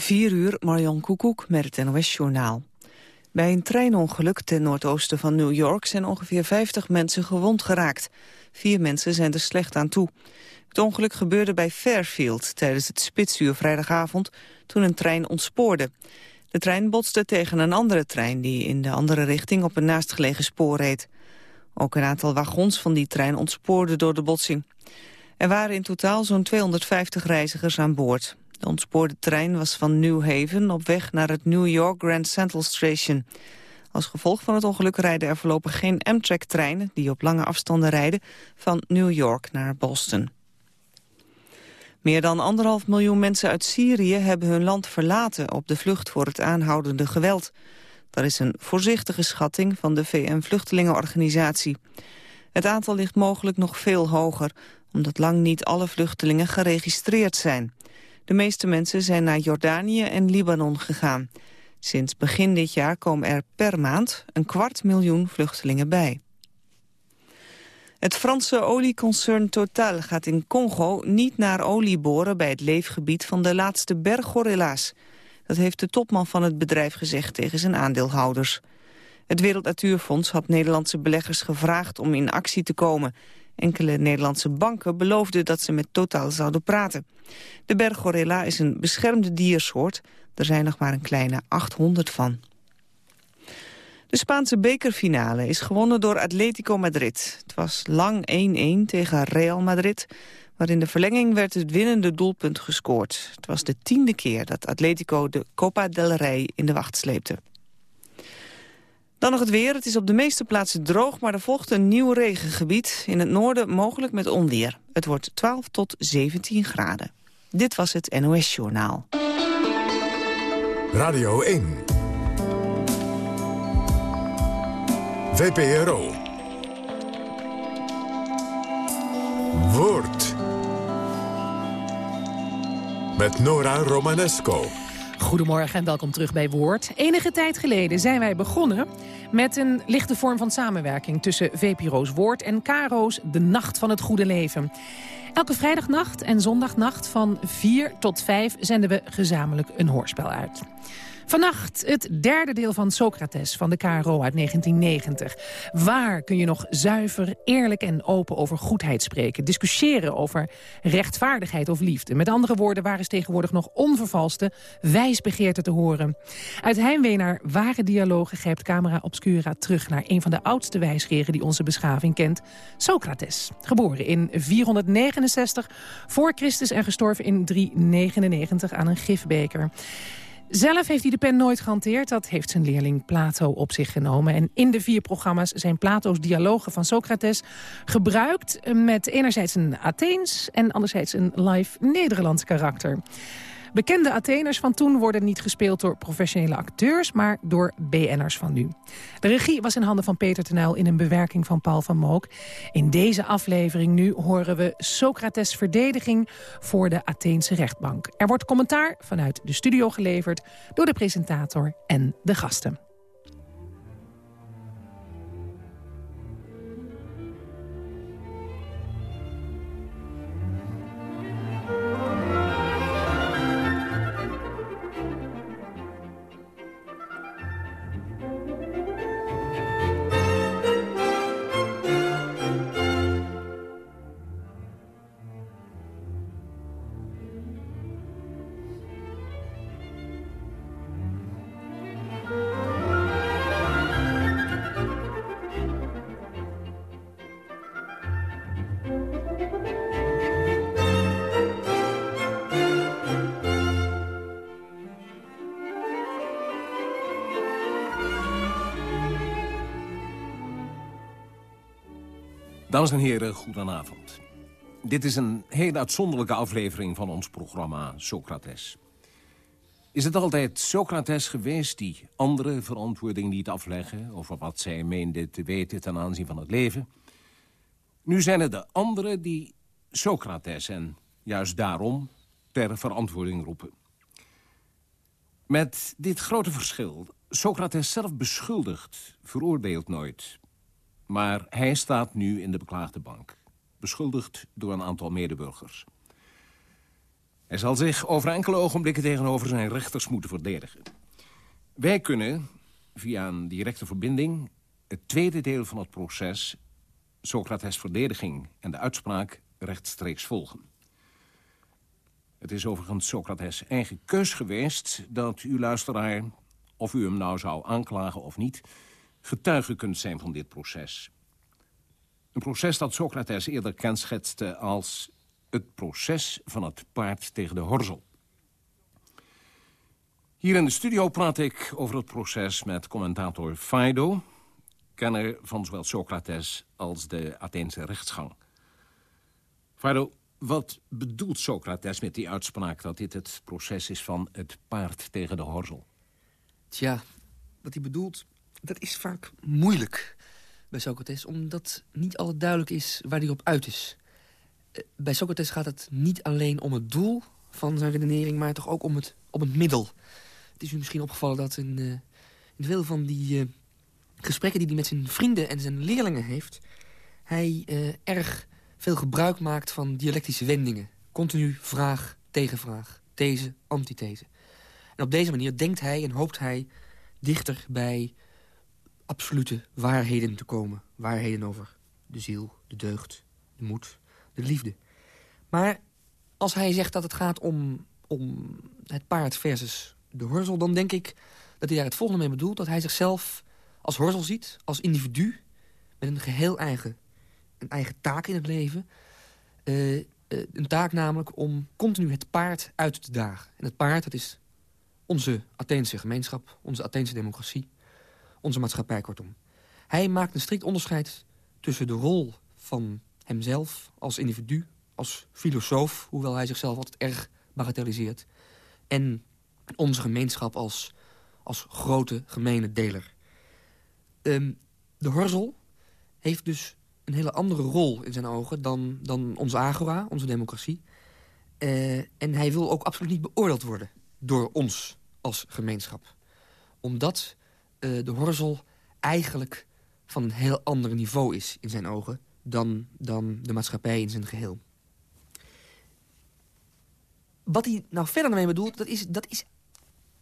4 uur, Marion Koekoek met het NOS-journaal. Bij een treinongeluk ten noordoosten van New York zijn ongeveer 50 mensen gewond geraakt. Vier mensen zijn er slecht aan toe. Het ongeluk gebeurde bij Fairfield tijdens het spitsuur vrijdagavond toen een trein ontspoorde. De trein botste tegen een andere trein die in de andere richting op een naastgelegen spoor reed. Ook een aantal wagons van die trein ontspoorden door de botsing. Er waren in totaal zo'n 250 reizigers aan boord. De ontspoorde trein was van New Haven op weg naar het New York Grand Central Station. Als gevolg van het ongeluk rijden er voorlopig geen Amtrak-treinen... die op lange afstanden rijden van New York naar Boston. Meer dan anderhalf miljoen mensen uit Syrië hebben hun land verlaten... op de vlucht voor het aanhoudende geweld. Dat is een voorzichtige schatting van de VN-vluchtelingenorganisatie. Het aantal ligt mogelijk nog veel hoger... omdat lang niet alle vluchtelingen geregistreerd zijn. De meeste mensen zijn naar Jordanië en Libanon gegaan. Sinds begin dit jaar komen er per maand een kwart miljoen vluchtelingen bij. Het Franse olieconcern Total gaat in Congo niet naar olie boren bij het leefgebied van de laatste berggorilla's. Dat heeft de topman van het bedrijf gezegd tegen zijn aandeelhouders. Het Wereld Natuurfonds had Nederlandse beleggers gevraagd om in actie te komen. Enkele Nederlandse banken beloofden dat ze met Total zouden praten. De berggorilla is een beschermde diersoort. Er zijn nog maar een kleine 800 van. De Spaanse bekerfinale is gewonnen door Atletico Madrid. Het was lang 1-1 tegen Real Madrid, maar in de verlenging werd het winnende doelpunt gescoord. Het was de tiende keer dat Atletico de Copa del Rey in de wacht sleepte. Dan nog het weer. Het is op de meeste plaatsen droog, maar er volgt een nieuw regengebied. In het noorden mogelijk met onweer. Het wordt 12 tot 17 graden. Dit was het NOS Journaal. Radio 1. VPRO. Woord. Met Nora Romanesco. Goedemorgen en welkom terug bij Woord. Enige tijd geleden zijn wij begonnen met een lichte vorm van samenwerking... tussen VPRO's Woord en Caro's De Nacht van het Goede Leven. Elke vrijdagnacht en zondagnacht van 4 tot 5 zenden we gezamenlijk een hoorspel uit. Vannacht het derde deel van Socrates van de KRO uit 1990. Waar kun je nog zuiver, eerlijk en open over goedheid spreken? Discussiëren over rechtvaardigheid of liefde. Met andere woorden, waar is tegenwoordig nog onvervalste wijsbegeerte te horen? Uit heimwee naar ware dialogen grijpt Camera Obscura terug... naar een van de oudste wijsgeren die onze beschaving kent, Socrates. Geboren in 469 voor Christus en gestorven in 399 aan een gifbeker. Zelf heeft hij de pen nooit gehanteerd. Dat heeft zijn leerling Plato op zich genomen. En in de vier programma's zijn Plato's dialogen van Socrates gebruikt... met enerzijds een Atheens en anderzijds een live Nederlands karakter. Bekende Atheners van toen worden niet gespeeld door professionele acteurs... maar door BN'ers van nu. De regie was in handen van Peter Tenuil in een bewerking van Paul van Mook. In deze aflevering nu horen we Socrates' verdediging voor de Atheense rechtbank. Er wordt commentaar vanuit de studio geleverd door de presentator en de gasten. Dames en heren, goedenavond. Dit is een heel uitzonderlijke aflevering van ons programma Socrates. Is het altijd Socrates geweest die andere verantwoording niet afleggen... over wat zij meende te weten ten aanzien van het leven? Nu zijn het de anderen die Socrates en juist daarom ter verantwoording roepen. Met dit grote verschil. Socrates zelf beschuldigt, veroordeelt nooit. Maar hij staat nu in de beklaagde bank. Beschuldigd door een aantal medeburgers. Hij zal zich over enkele ogenblikken tegenover zijn rechters moeten verdedigen. Wij kunnen, via een directe verbinding... het tweede deel van het proces, Socrates' verdediging en de uitspraak... rechtstreeks volgen. Het is overigens Socrates' eigen keus geweest... dat u luisteraar, of u hem nou zou aanklagen of niet... getuige kunt zijn van dit proces. Een proces dat Socrates eerder kenschetste als het proces van het paard tegen de horzel. Hier in de studio praat ik over het proces met commentator Fido... kenner van zowel Socrates als de Atheense rechtsgang. Fido, wat bedoelt Socrates met die uitspraak... dat dit het proces is van het paard tegen de horzel? Tja, wat hij bedoelt, dat is vaak moeilijk bij Socrates... omdat niet altijd duidelijk is waar hij op uit is. Eh, bij Socrates gaat het niet alleen om het doel van zijn redenering... maar toch ook om het, om het middel. Het is u misschien opgevallen dat in, uh, in veel van die uh, gesprekken... die hij met zijn vrienden en zijn leerlingen heeft... hij erg veel gebruik maakt van dialectische wendingen. Continu vraag, tegenvraag, these, antithese. En op deze manier denkt hij en hoopt hij dichter bij absolute waarheden te komen. Waarheden over de ziel, de deugd, de moed, de liefde. Maar als hij zegt dat het gaat om, om het paard versus de horzel... dan denk ik dat hij daar het volgende mee bedoelt. Dat hij zichzelf als horzel ziet, als individu... met een geheel eigen, een eigen taak in het leven. Uh, uh, een taak namelijk om continu het paard uit te dagen. En het paard, dat is onze Atheense gemeenschap, onze Atheense democratie... onze maatschappij kortom. Hij maakt een strikt onderscheid tussen de rol van hemzelf als individu, als filosoof... hoewel hij zichzelf altijd erg bagatelliseert... en onze gemeenschap als, als grote gemene deler. Um, de horzel heeft dus een hele andere rol in zijn ogen... dan, dan onze agora, onze democratie. Uh, en hij wil ook absoluut niet beoordeeld worden door ons als gemeenschap. Omdat uh, de horzel eigenlijk van een heel ander niveau is in zijn ogen dan, dan de maatschappij in zijn geheel. Wat hij nou verder mee bedoelt, dat is, dat is,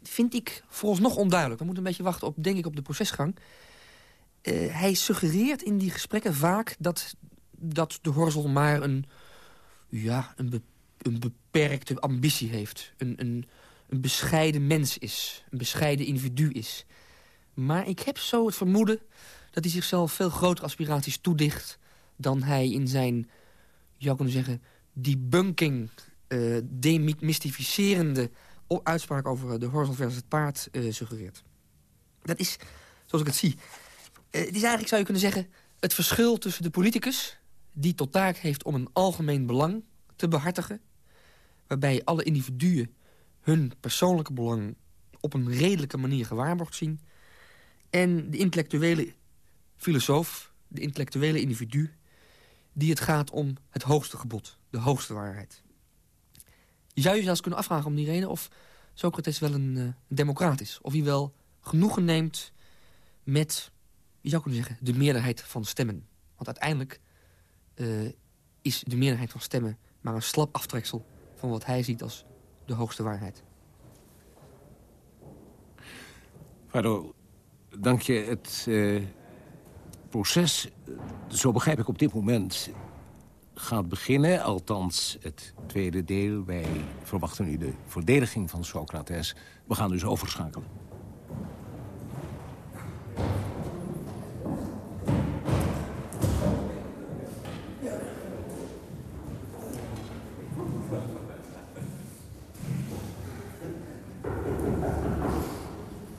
vind ik vooralsnog onduidelijk. We moeten een beetje wachten op, denk ik, op de procesgang. Uh, hij suggereert in die gesprekken vaak dat, dat de horzel maar een, ja, een, een beperkte ambitie heeft. Een, een, een bescheiden mens is. Een bescheiden individu is. Maar ik heb zo het vermoeden dat hij zichzelf veel grotere aspiraties toedicht dan hij in zijn, je kunnen zeggen, debunking, uh, demystificerende uitspraak over de horzel versus het paard uh, suggereert. Dat is, zoals ik het zie, het is eigenlijk, zou je kunnen zeggen, het verschil tussen de politicus... die tot taak heeft om een algemeen belang te behartigen... waarbij alle individuen hun persoonlijke belang op een redelijke manier gewaarborgd zien... en de intellectuele filosoof, de intellectuele individu die het gaat om het hoogste gebod, de hoogste waarheid. Je zou je zelfs kunnen afvragen om die reden of Socrates wel een uh, democrat is. Of hij wel genoegen neemt met, je zou kunnen zeggen, de meerderheid van stemmen. Want uiteindelijk uh, is de meerderheid van stemmen maar een slap aftreksel van wat hij ziet als de hoogste waarheid. Vado, dank je. Het, uh, proces, zo begrijp ik op dit moment, gaat beginnen. Althans, het tweede deel. Wij verwachten nu de verdediging van Socrates. We gaan dus overschakelen.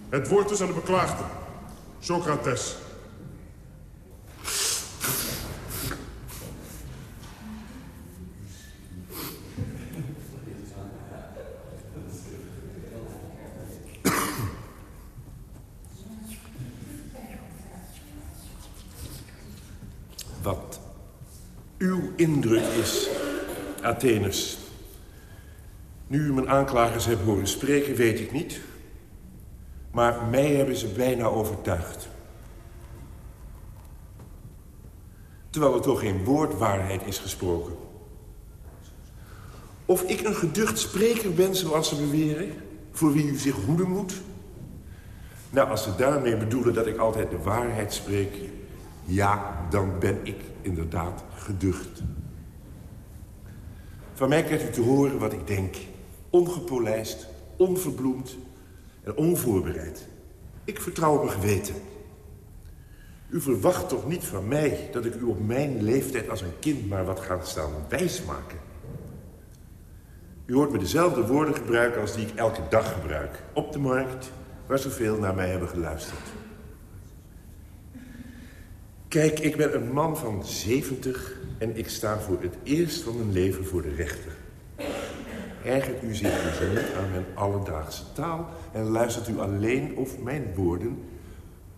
Het woord is aan de beklaagde. Socrates. indruk is, Atheners. Nu u mijn aanklagers hebt horen spreken, weet ik niet. Maar mij hebben ze bijna overtuigd. Terwijl er toch geen woord waarheid is gesproken. Of ik een geducht spreker ben, zoals ze beweren, voor wie u zich hoeden moet? Nou, als ze daarmee bedoelen dat ik altijd de waarheid spreek... ja, dan ben ik inderdaad geducht. Van mij krijgt u te horen wat ik denk. Ongepolijst, onverbloemd en onvoorbereid. Ik vertrouw op mijn geweten. U verwacht toch niet van mij dat ik u op mijn leeftijd als een kind maar wat ga staan wijsmaken? U hoort me dezelfde woorden gebruiken als die ik elke dag gebruik. Op de markt, waar zoveel naar mij hebben geluisterd. Kijk, ik ben een man van 70 en ik sta voor het eerst van mijn leven voor de rechter. Ergert u zich dus niet aan mijn alledaagse taal... en luistert u alleen of mijn woorden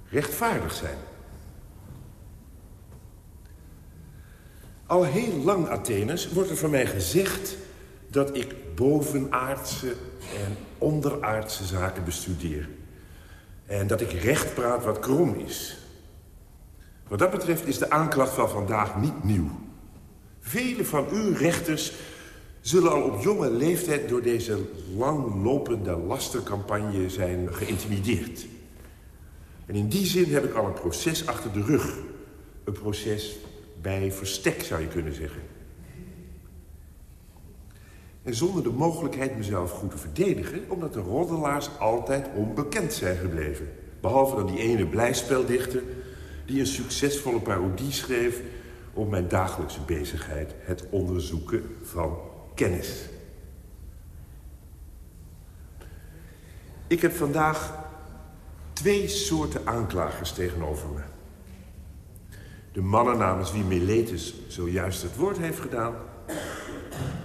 rechtvaardig zijn. Al heel lang, Athenus, wordt er van mij gezegd... dat ik bovenaardse en onderaardse zaken bestudeer. En dat ik recht praat wat krom is. Wat dat betreft is de aanklacht van vandaag niet nieuw. Vele van uw rechters zullen al op jonge leeftijd... door deze langlopende lastercampagne zijn geïntimideerd. En in die zin heb ik al een proces achter de rug. Een proces bij verstek, zou je kunnen zeggen. En zonder de mogelijkheid mezelf goed te verdedigen... omdat de roddelaars altijd onbekend zijn gebleven. Behalve dan die ene blijspeldichter... die een succesvolle parodie schreef op mijn dagelijkse bezigheid... het onderzoeken van kennis. Ik heb vandaag twee soorten aanklagers tegenover me. De mannen namens wie Meletus zojuist het woord heeft gedaan...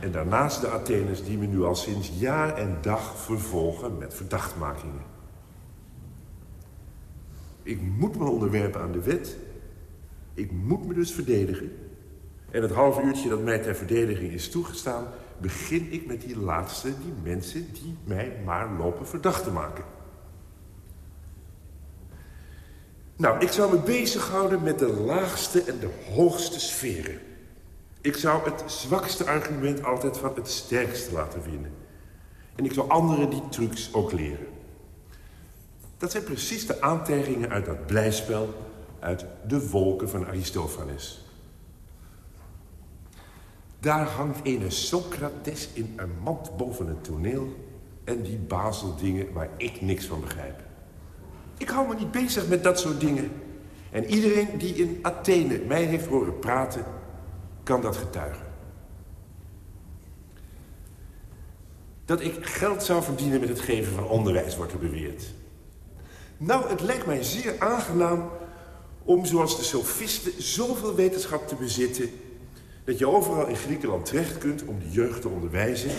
en daarnaast de Atheners die me nu al sinds jaar en dag vervolgen met verdachtmakingen. Ik moet me onderwerpen aan de wet. Ik moet me dus verdedigen. En het half uurtje dat mij ter verdediging is toegestaan... begin ik met die laatste, die mensen die mij maar lopen verdacht te maken. Nou, ik zou me bezighouden met de laagste en de hoogste sferen. Ik zou het zwakste argument altijd van het sterkste laten winnen. En ik zou anderen die trucs ook leren. Dat zijn precies de aantijgingen uit dat blijspel... uit de wolken van Aristophanes. Daar hangt een Socrates in een mand boven het toneel... en die bazeldingen waar ik niks van begrijp. Ik hou me niet bezig met dat soort dingen. En iedereen die in Athene mij heeft horen praten, kan dat getuigen. Dat ik geld zou verdienen met het geven van onderwijs, wordt er beweerd. Nou, het lijkt mij zeer aangenaam om, zoals de sofisten, zoveel wetenschap te bezitten... dat je overal in Griekenland terecht kunt om de jeugd te onderwijzen...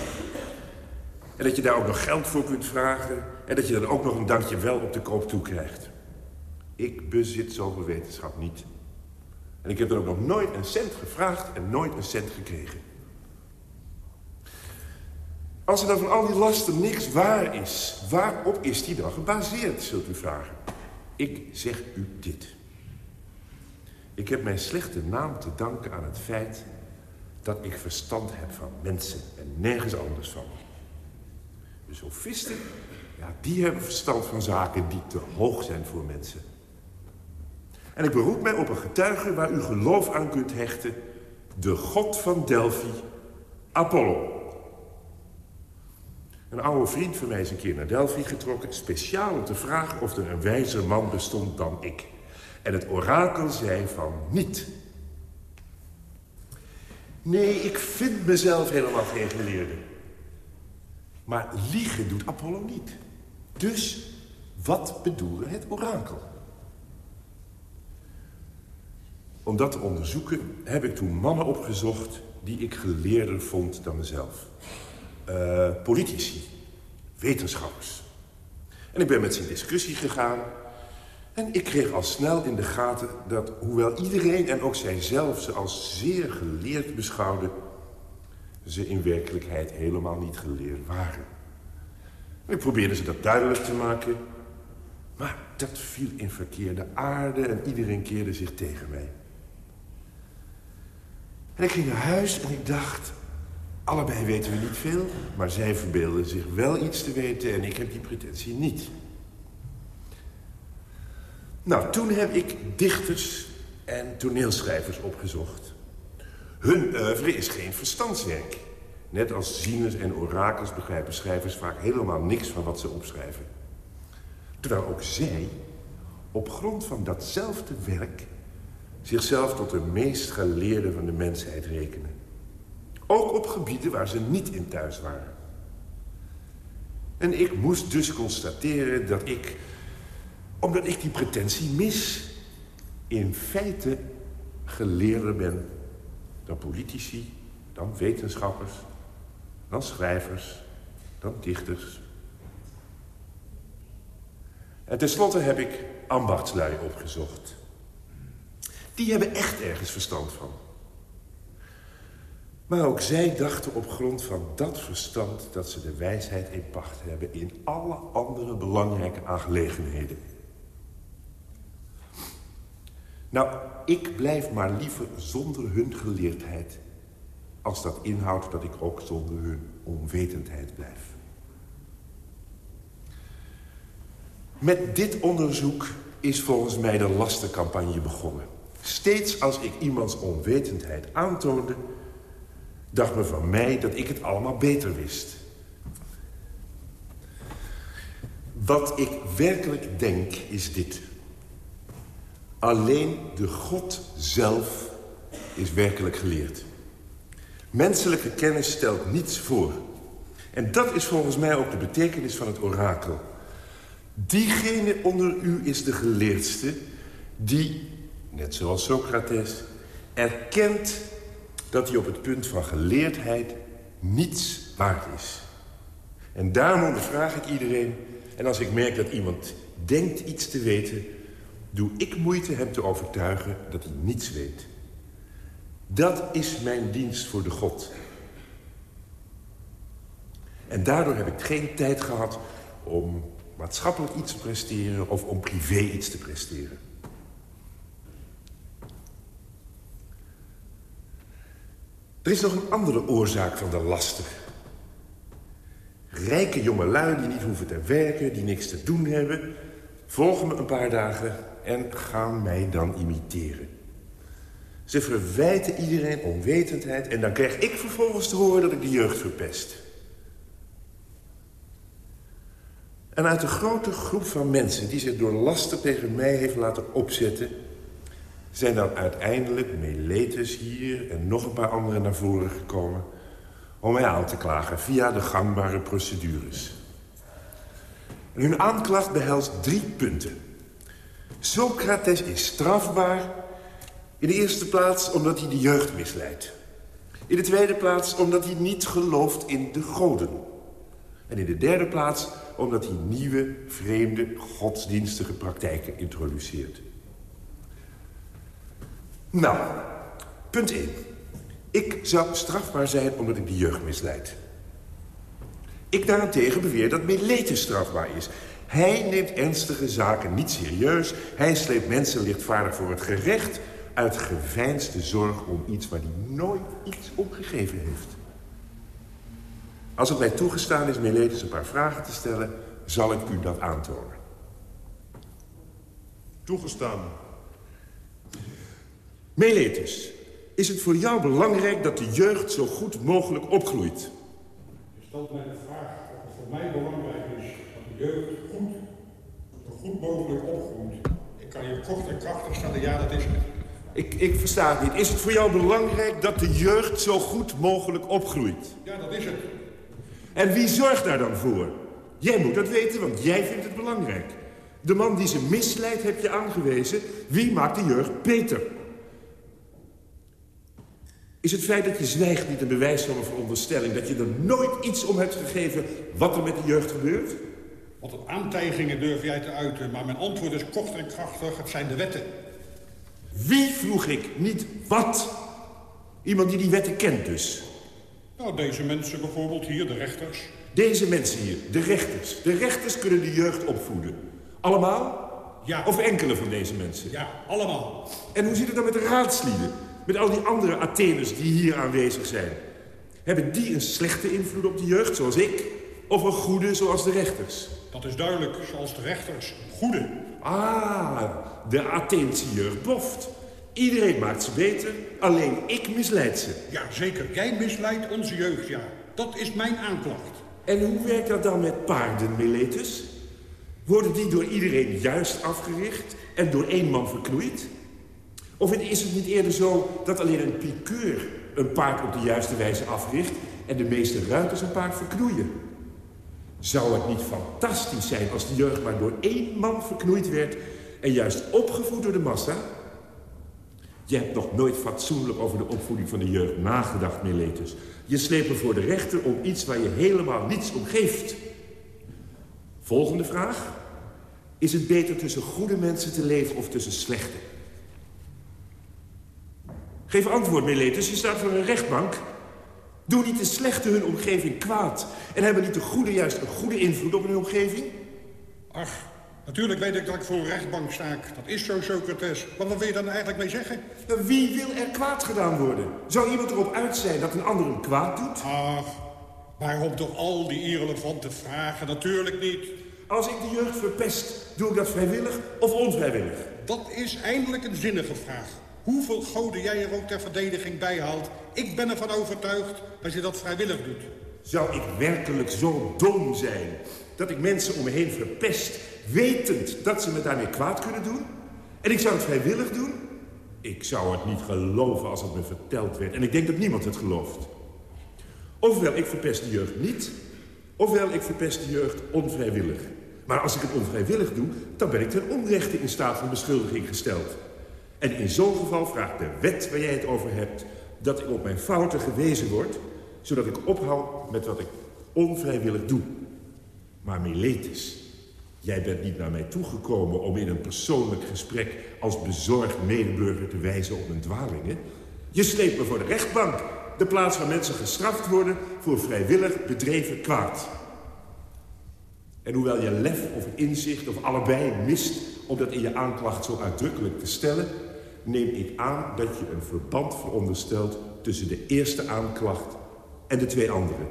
en dat je daar ook nog geld voor kunt vragen... en dat je dan ook nog een dankje wel op de koop toekrijgt. Ik bezit zoveel wetenschap niet. En ik heb er ook nog nooit een cent gevraagd en nooit een cent gekregen. Als er dan van al die lasten niks waar is, waarop is die dan gebaseerd, zult u vragen? Ik zeg u dit. Ik heb mijn slechte naam te danken aan het feit dat ik verstand heb van mensen en nergens anders van. De sofisten, ja, die hebben verstand van zaken die te hoog zijn voor mensen. En ik beroep mij op een getuige waar u geloof aan kunt hechten. De god van Delphi, Apollo. Een oude vriend van mij is een keer naar Delphi getrokken... speciaal om te vragen of er een wijzer man bestond dan ik. En het orakel zei van niet. Nee, ik vind mezelf helemaal geen geleerde. Maar liegen doet Apollo niet. Dus wat bedoelde het orakel? Om dat te onderzoeken heb ik toen mannen opgezocht die ik geleerder vond dan mezelf. Uh, politici, wetenschappers. En ik ben met ze in discussie gegaan. En ik kreeg al snel in de gaten dat, hoewel iedereen en ook zijzelf ze als zeer geleerd beschouwde, ze in werkelijkheid helemaal niet geleerd waren. En ik probeerde ze dat duidelijk te maken, maar dat viel in verkeerde aarde en iedereen keerde zich tegen mij. En ik ging naar huis en ik dacht... Allebei weten we niet veel, maar zij verbeelden zich wel iets te weten... en ik heb die pretentie niet. Nou, toen heb ik dichters en toneelschrijvers opgezocht. Hun oeuvre is geen verstandswerk. Net als zieners en orakels begrijpen schrijvers vaak helemaal niks van wat ze opschrijven. Terwijl ook zij, op grond van datzelfde werk... zichzelf tot de meest geleerde van de mensheid rekenen. Ook op gebieden waar ze niet in thuis waren. En ik moest dus constateren dat ik, omdat ik die pretentie mis... in feite geleerder ben dan politici, dan wetenschappers, dan schrijvers, dan dichters. En tenslotte heb ik ambachtslui opgezocht. Die hebben echt ergens verstand van. Maar ook zij dachten op grond van dat verstand... dat ze de wijsheid in pacht hebben in alle andere belangrijke aangelegenheden. Nou, ik blijf maar liever zonder hun geleerdheid... als dat inhoudt dat ik ook zonder hun onwetendheid blijf. Met dit onderzoek is volgens mij de lastencampagne begonnen. Steeds als ik iemands onwetendheid aantoonde... dacht men van mij dat ik het allemaal beter wist. Wat ik werkelijk denk is dit... Alleen de God zelf is werkelijk geleerd. Menselijke kennis stelt niets voor. En dat is volgens mij ook de betekenis van het orakel. Diegene onder u is de geleerdste die, net zoals Socrates, erkent dat hij op het punt van geleerdheid niets waard is. En daarom ondervraag ik iedereen... en als ik merk dat iemand denkt iets te weten doe ik moeite hem te overtuigen dat hij niets weet. Dat is mijn dienst voor de God. En daardoor heb ik geen tijd gehad om maatschappelijk iets te presteren... of om privé iets te presteren. Er is nog een andere oorzaak van de laster. Rijke jongelui die niet hoeven te werken, die niks te doen hebben... volgen me een paar dagen en gaan mij dan imiteren. Ze verwijten iedereen onwetendheid... en dan krijg ik vervolgens te horen dat ik de jeugd verpest. En uit de grote groep van mensen die zich door lasten tegen mij heeft laten opzetten... zijn dan uiteindelijk Meletus hier en nog een paar anderen naar voren gekomen... om mij aan te klagen via de gangbare procedures. Hun aanklacht behelst drie punten. Socrates is strafbaar. In de eerste plaats omdat hij de jeugd misleidt. In de tweede plaats omdat hij niet gelooft in de goden. En in de derde plaats omdat hij nieuwe, vreemde, godsdienstige praktijken introduceert. Nou, punt 1. Ik zou strafbaar zijn omdat ik de jeugd misleid. Ik daarentegen beweer dat Meletus strafbaar is. Hij neemt ernstige zaken niet serieus. Hij sleept mensen lichtvaardig voor het gerecht... uit geveinsde zorg om iets waar hij nooit iets om gegeven heeft. Als het mij toegestaan is Meletus een paar vragen te stellen... zal ik u dat aantonen. Toegestaan. Meletus, is het voor jou belangrijk dat de jeugd zo goed mogelijk opgroeit? Je stelt mij de vraag of het voor mij belangrijk is dat de jeugd goed, mogelijk opgroeit. Ik kan je kort en krachtig stellen, ja dat is het. Ik, ik versta het niet. Is het voor jou belangrijk dat de jeugd zo goed mogelijk opgroeit? Ja, dat is het. En wie zorgt daar dan voor? Jij moet dat weten, want jij vindt het belangrijk. De man die ze misleidt heb je aangewezen. Wie maakt de jeugd beter? Is het feit dat je zwijgt niet een bewijs van een veronderstelling... dat je er nooit iets om hebt gegeven wat er met de jeugd gebeurt? Want op aantijgingen durf jij te uiten, maar mijn antwoord is kort en krachtig. Het zijn de wetten. Wie vroeg ik, niet wat? Iemand die die wetten kent dus. Nou, deze mensen bijvoorbeeld hier, de rechters. Deze mensen hier, de rechters. De rechters kunnen de jeugd opvoeden. Allemaal? Ja. Of enkele van deze mensen? Ja, allemaal. En hoe zit het dan met de raadslieden? Met al die andere Atheners die hier aanwezig zijn? Hebben die een slechte invloed op de jeugd, zoals ik? Of een goede, zoals de rechters? Dat is duidelijk, zoals de rechters. Goede. Ah, de jeugd boft. Iedereen maakt ze beter, alleen ik misleid ze. Ja, zeker. Jij misleidt onze jeugd, ja. Dat is mijn aanklacht. En hoe werkt dat dan met paarden, Meletus? Worden die door iedereen juist afgericht en door één man verknoeid? Of is het niet eerder zo dat alleen een piqueur een paard op de juiste wijze africht... en de meeste ruiters een paard verknoeien? Zou het niet fantastisch zijn als de jeugd maar door één man verknoeid werd... en juist opgevoed door de massa? Je hebt nog nooit fatsoenlijk over de opvoeding van de jeugd nagedacht, Meletus. Je sleept voor de rechter om iets waar je helemaal niets om geeft. Volgende vraag. Is het beter tussen goede mensen te leven of tussen slechte? Geef antwoord, Meletus. Je staat voor een rechtbank. Doe niet de slechte hun omgeving kwaad. En hebben niet de goede juist een goede invloed op hun omgeving? Ach, natuurlijk weet ik dat ik voor een rechtbank sta. Dat is zo, Socrates. Maar wat wil je dan eigenlijk mee zeggen? Wie wil er kwaad gedaan worden? Zou iemand erop uit zijn dat een ander hem kwaad doet? Ach, waarom toch al die irrelevante vragen? Natuurlijk niet. Als ik de jeugd verpest, doe ik dat vrijwillig of onvrijwillig? Dat is eindelijk een zinnige vraag. Hoeveel goden jij er ook ter verdediging bijhaalt... ik ben ervan overtuigd dat je dat vrijwillig doet. Zou ik werkelijk zo dom zijn dat ik mensen om me heen verpest... wetend dat ze me daarmee kwaad kunnen doen? En ik zou het vrijwillig doen? Ik zou het niet geloven als het me verteld werd. En ik denk dat niemand het gelooft. Ofwel, ik verpest de jeugd niet... ofwel, ik verpest de jeugd onvrijwillig. Maar als ik het onvrijwillig doe, dan ben ik ten onrechte in staat van beschuldiging gesteld. En in zo'n geval vraagt de wet waar jij het over hebt... dat ik op mijn fouten gewezen word... zodat ik ophoud met wat ik onvrijwillig doe. Maar Meletus, jij bent niet naar mij toegekomen... om in een persoonlijk gesprek als bezorgd medeburger te wijzen op mijn dwalingen. Je sleept me voor de rechtbank... de plaats waar mensen gestraft worden voor vrijwillig bedreven kwaad. En hoewel je lef of inzicht of allebei mist om dat in je aanklacht zo uitdrukkelijk te stellen neem ik aan dat je een verband veronderstelt tussen de eerste aanklacht en de twee andere.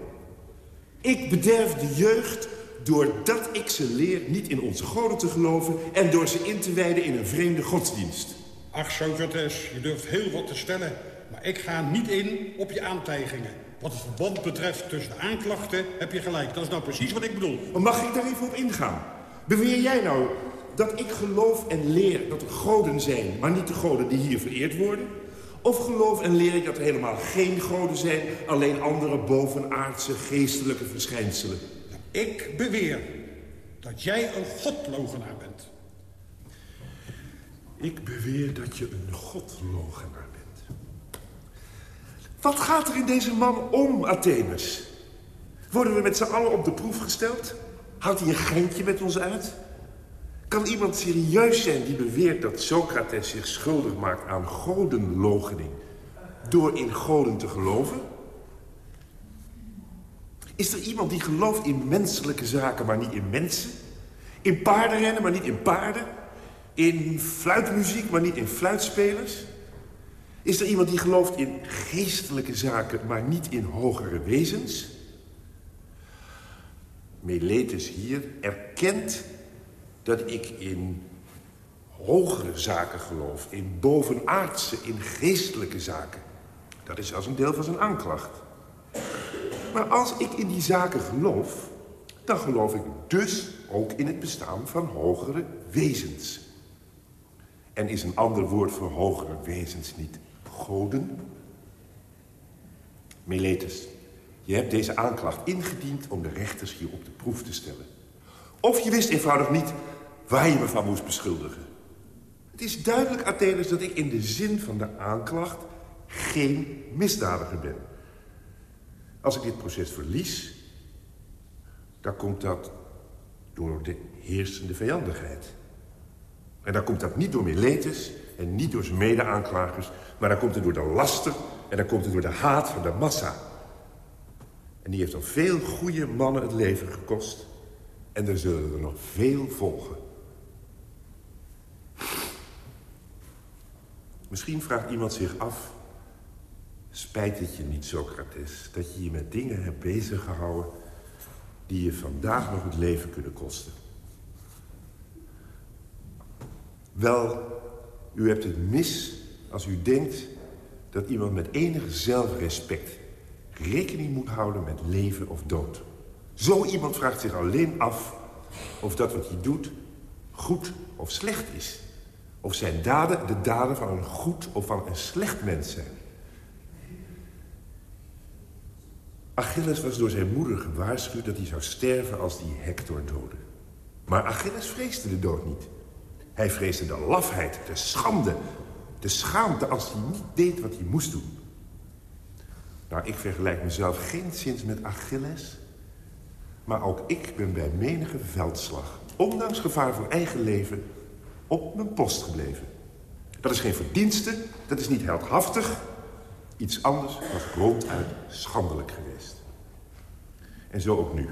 Ik bederf de jeugd doordat ik ze leer niet in onze goden te geloven... en door ze in te wijden in een vreemde godsdienst. Ach, Socrates, je durft heel wat te stellen... maar ik ga niet in op je aantijgingen. Wat het verband betreft tussen de aanklachten heb je gelijk. Dat is nou precies wat ik bedoel. mag ik daar even op ingaan? Beweer jij nou dat ik geloof en leer dat er goden zijn, maar niet de goden die hier vereerd worden? Of geloof en leer ik dat er helemaal geen goden zijn, alleen andere bovenaardse geestelijke verschijnselen? Ik beweer dat jij een godlogenaar bent. Ik beweer dat je een godlogenaar bent. Wat gaat er in deze man om, Atheners? Worden we met z'n allen op de proef gesteld? Houdt hij een geintje met ons uit? Kan iemand serieus zijn die beweert dat Socrates zich schuldig maakt aan godenlogening... door in goden te geloven? Is er iemand die gelooft in menselijke zaken, maar niet in mensen? In paardenrennen, maar niet in paarden? In fluitmuziek, maar niet in fluitspelers? Is er iemand die gelooft in geestelijke zaken, maar niet in hogere wezens? Meletus hier erkent dat ik in hogere zaken geloof, in bovenaardse, in geestelijke zaken. Dat is als een deel van zijn aanklacht. Maar als ik in die zaken geloof, dan geloof ik dus ook in het bestaan van hogere wezens. En is een ander woord voor hogere wezens niet goden? Meletus, je hebt deze aanklacht ingediend om de rechters hier op de proef te stellen. Of je wist eenvoudig niet waar je me van moest beschuldigen. Het is duidelijk, Atheners, dat ik in de zin van de aanklacht geen misdadiger ben. Als ik dit proces verlies, dan komt dat door de heersende vijandigheid. En dan komt dat niet door Miletus en niet door zijn mede-aanklagers... maar dan komt het door de laster en dan komt het door de haat van de massa. En die heeft al veel goede mannen het leven gekost... en er zullen er nog veel volgen. Misschien vraagt iemand zich af... Spijt het je niet, Socrates, dat je je met dingen hebt bezig gehouden... die je vandaag nog het leven kunnen kosten. Wel, u hebt het mis als u denkt dat iemand met enig zelfrespect... rekening moet houden met leven of dood. Zo iemand vraagt zich alleen af of dat wat hij doet goed of slecht is. Of zijn daden de daden van een goed of van een slecht mens zijn. Achilles was door zijn moeder gewaarschuwd dat hij zou sterven als die Hector doodde. Maar Achilles vreesde de dood niet. Hij vreesde de lafheid, de schande, de schaamte als hij niet deed wat hij moest doen. Nou, ik vergelijk mezelf geen sinds met Achilles. Maar ook ik ben bij menige veldslag, ondanks gevaar voor eigen leven, op mijn post gebleven. Dat is geen verdienste, dat is niet heldhaftig. Iets anders was ronduit schandelijk geweest. En zo ook nu.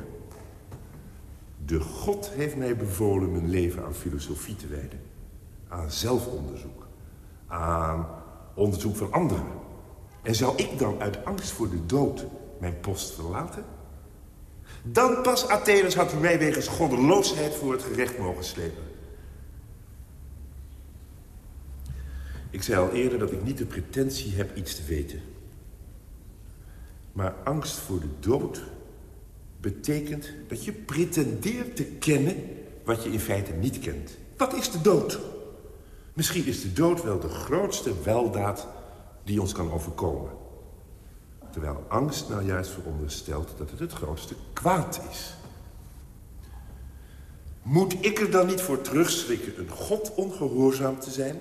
De God heeft mij bevolen mijn leven aan filosofie te wijden. Aan zelfonderzoek. Aan onderzoek van anderen. En zou ik dan uit angst voor de dood mijn post verlaten? Dan pas Athenes had u mij wegens goddeloosheid voor het gerecht mogen slepen. Ik zei al eerder dat ik niet de pretentie heb iets te weten. Maar angst voor de dood betekent dat je pretendeert te kennen wat je in feite niet kent. Wat is de dood? Misschien is de dood wel de grootste weldaad die ons kan overkomen. Terwijl angst nou juist veronderstelt dat het het grootste kwaad is. Moet ik er dan niet voor terugschrikken een God ongehoorzaam te zijn?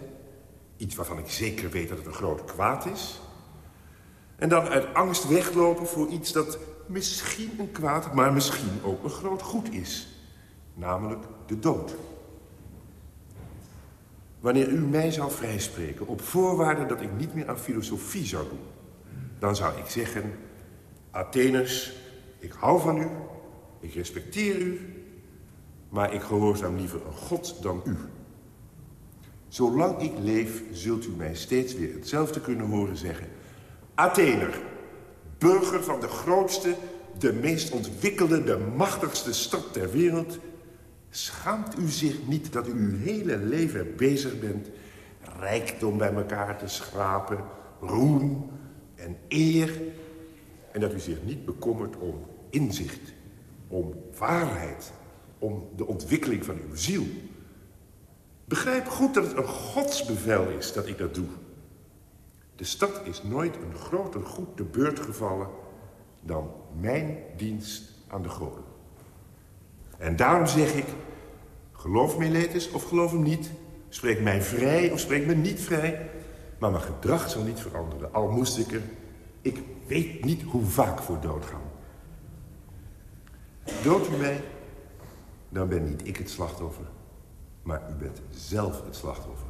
Iets waarvan ik zeker weet dat het een groot kwaad is? En dan uit angst weglopen voor iets dat misschien een kwaad, maar misschien ook een groot goed is. Namelijk de dood. Wanneer u mij zou vrijspreken op voorwaarde dat ik niet meer aan filosofie zou doen... dan zou ik zeggen... Atheners, ik hou van u, ik respecteer u... maar ik gehoorzaam liever een god dan u. Zolang ik leef, zult u mij steeds weer hetzelfde kunnen horen zeggen... Athener, burger van de grootste, de meest ontwikkelde, de machtigste stad ter wereld... schaamt u zich niet dat u uw hele leven bezig bent... rijkdom bij elkaar te schrapen, roem en eer... en dat u zich niet bekommert om inzicht, om waarheid... om de ontwikkeling van uw ziel... Begrijp goed dat het een godsbevel is dat ik dat doe. De stad is nooit een groter goed te beurt gevallen dan mijn dienst aan de goden. En daarom zeg ik, geloof Meletus of geloof hem niet. Spreek mij vrij of spreek me niet vrij. Maar mijn gedrag zal niet veranderen, al moest ik er, ik weet niet hoe vaak voor doodgaan. Dood u mij, dan ben niet ik het slachtoffer, maar u bent zelf het slachtoffer.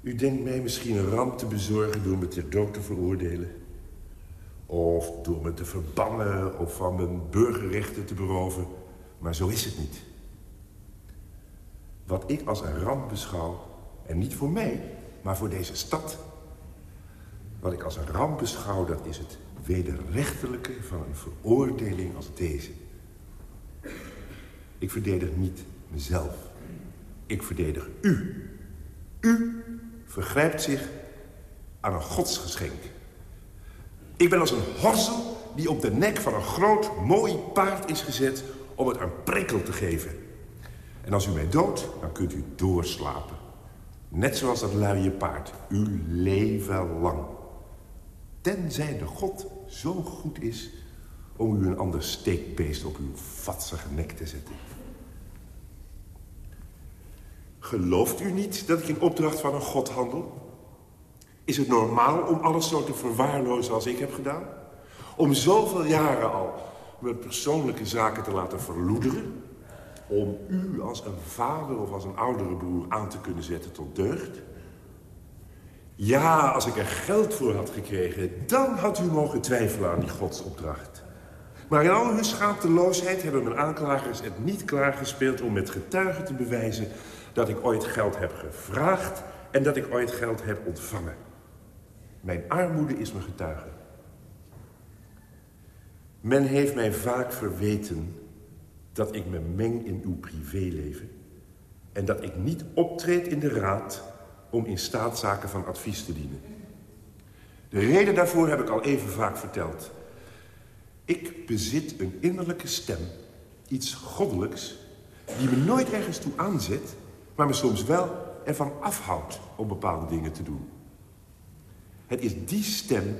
U denkt mij misschien een ramp te bezorgen door me ter dood te veroordelen. Of door me te verbannen of van mijn burgerrechten te beroven. Maar zo is het niet. Wat ik als een ramp beschouw, en niet voor mij, maar voor deze stad. Wat ik als een ramp beschouw, dat is het wederrechtelijke van een veroordeling als deze. Ik verdedig niet mezelf. Ik verdedig u. U vergrijpt zich aan een godsgeschenk. Ik ben als een horzel die op de nek van een groot, mooi paard is gezet... om het een prikkel te geven. En als u mij doodt, dan kunt u doorslapen. Net zoals dat luie paard, uw leven lang. Tenzij de God zo goed is om u een ander steekbeest op uw vatsige nek te zetten. Gelooft u niet dat ik in opdracht van een God handel? Is het normaal om alles zo te verwaarlozen als ik heb gedaan? Om zoveel jaren al mijn persoonlijke zaken te laten verloederen? Om u als een vader of als een oudere broer aan te kunnen zetten tot deugd? Ja, als ik er geld voor had gekregen, dan had u mogen twijfelen aan die godsopdracht. Maar in al hun schaamteloosheid hebben mijn aanklagers het niet klaargespeeld om met getuigen te bewijzen dat ik ooit geld heb gevraagd en dat ik ooit geld heb ontvangen. Mijn armoede is me getuige. Men heeft mij vaak verweten dat ik me meng in uw privéleven... en dat ik niet optreed in de raad om in staatszaken van advies te dienen. De reden daarvoor heb ik al even vaak verteld. Ik bezit een innerlijke stem, iets goddelijks... die me nooit ergens toe aanzet, maar me soms wel ervan afhoudt om bepaalde dingen te doen. Het is die stem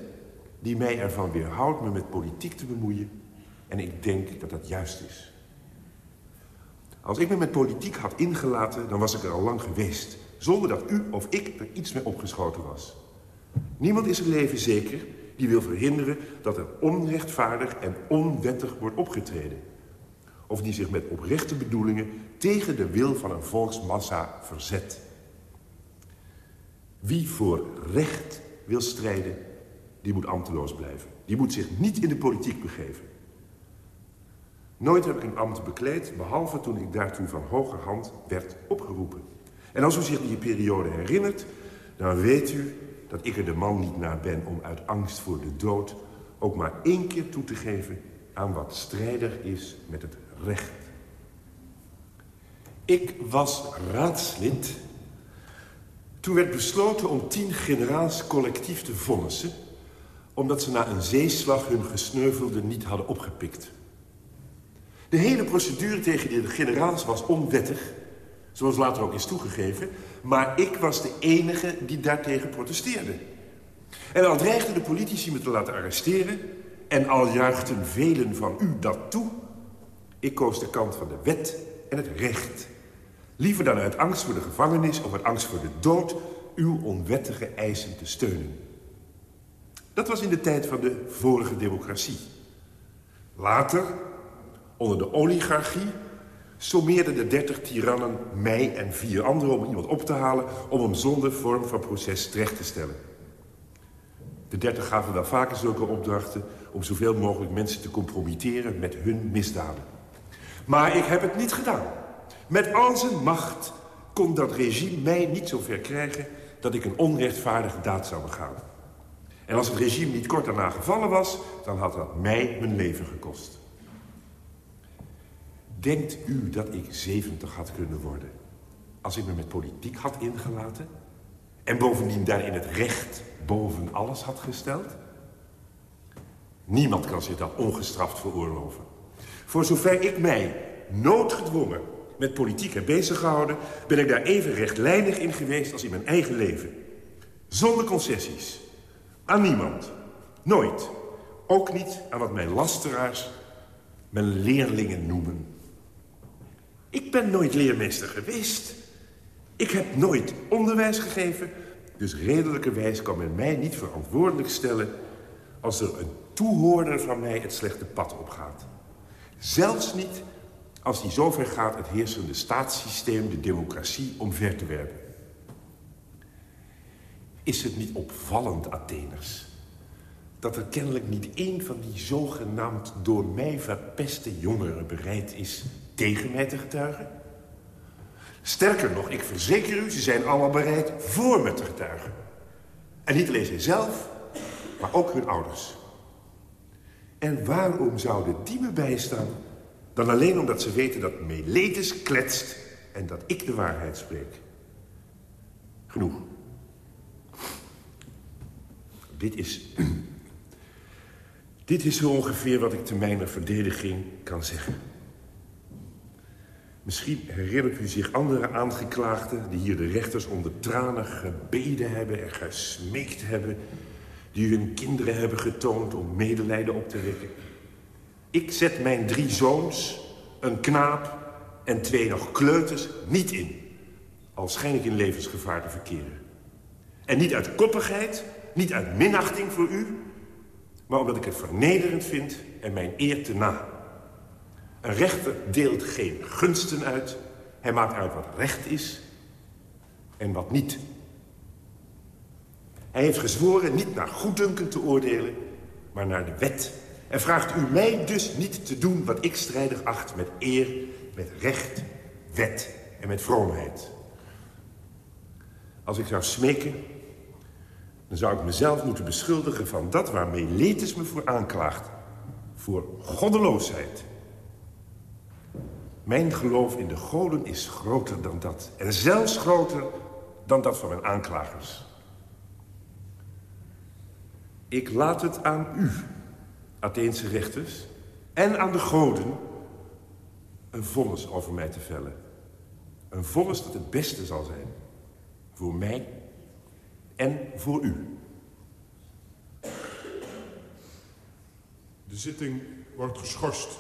die mij ervan weerhoudt me met politiek te bemoeien... en ik denk dat dat juist is. Als ik me met politiek had ingelaten, dan was ik er al lang geweest... zonder dat u of ik er iets mee opgeschoten was. Niemand is zijn leven zeker die wil verhinderen dat er onrechtvaardig en onwettig wordt opgetreden. Of die zich met oprechte bedoelingen tegen de wil van een volksmassa verzet. Wie voor recht wil strijden, die moet ambteloos blijven. Die moet zich niet in de politiek begeven. Nooit heb ik een ambt bekleed, behalve toen ik daartoe van hoge hand werd opgeroepen. En als u zich die periode herinnert, dan weet u dat ik er de man niet naar ben om uit angst voor de dood... ook maar één keer toe te geven aan wat strijder is met het recht. Ik was raadslid. Toen werd besloten om tien generaals collectief te vonnissen... omdat ze na een zeeslag hun gesneuvelden niet hadden opgepikt. De hele procedure tegen de generaals was onwettig... zoals later ook is toegegeven... maar ik was de enige die daartegen protesteerde. En al dreigden de politici me te laten arresteren... en al juichten velen van u dat toe... ik koos de kant van de wet en het recht... Liever dan uit angst voor de gevangenis of uit angst voor de dood... uw onwettige eisen te steunen. Dat was in de tijd van de vorige democratie. Later, onder de oligarchie... sommeerden de dertig tirannen mij en vier anderen om iemand op te halen... om hem zonder vorm van proces terecht te stellen. De dertig gaven wel vaker zulke opdrachten... om zoveel mogelijk mensen te compromitteren met hun misdaden. Maar ik heb het niet gedaan. Met al zijn macht kon dat regime mij niet zo ver krijgen... dat ik een onrechtvaardige daad zou begaan. En als het regime niet kort daarna gevallen was... dan had dat mij mijn leven gekost. Denkt u dat ik 70 had kunnen worden... als ik me met politiek had ingelaten... en bovendien daarin het recht boven alles had gesteld? Niemand kan zich dat ongestraft veroorloven. Voor zover ik mij noodgedwongen met politiek heb bezig gehouden... ben ik daar even rechtlijnig in geweest als in mijn eigen leven. Zonder concessies. Aan niemand. Nooit. Ook niet aan wat mijn lasteraars mijn leerlingen noemen. Ik ben nooit leermeester geweest. Ik heb nooit onderwijs gegeven. Dus redelijkerwijs kan men mij niet verantwoordelijk stellen... als er een toehoorder van mij het slechte pad opgaat. Zelfs niet als die zover gaat het heersende staatssysteem, de democratie, omver te werpen. Is het niet opvallend, Atheners, dat er kennelijk niet één van die zogenaamd door mij verpeste jongeren bereid is tegen mij te getuigen? Sterker nog, ik verzeker u, ze zijn allemaal bereid voor me te getuigen. En niet alleen zijzelf, maar ook hun ouders. En waarom zouden die me bijstaan dan alleen omdat ze weten dat Meletus kletst en dat ik de waarheid spreek. Genoeg. Dit is... Dit is zo ongeveer wat ik te mijner verdediging kan zeggen. Misschien herinnert u zich andere aangeklaagden... die hier de rechters onder tranen gebeden hebben en gesmeekt hebben... die hun kinderen hebben getoond om medelijden op te wekken. Ik zet mijn drie zoons, een knaap en twee nog kleuters niet in. Al schijn ik in levensgevaar te verkeren. En niet uit koppigheid, niet uit minachting voor u... maar omdat ik het vernederend vind en mijn eer te na. Een rechter deelt geen gunsten uit. Hij maakt uit wat recht is en wat niet. Hij heeft gezworen niet naar goeddunken te oordelen, maar naar de wet en vraagt u mij dus niet te doen wat ik strijdig acht met eer, met recht, wet en met vroomheid. Als ik zou smeken, dan zou ik mezelf moeten beschuldigen van dat waar Meletus me voor aanklaagt. Voor goddeloosheid. Mijn geloof in de goden is groter dan dat. En zelfs groter dan dat van mijn aanklagers. Ik laat het aan u, Atheense rechters, en aan de goden... een vonnis over mij te vellen. Een vonnis dat het beste zal zijn. Voor mij en voor u. De zitting wordt geschorst.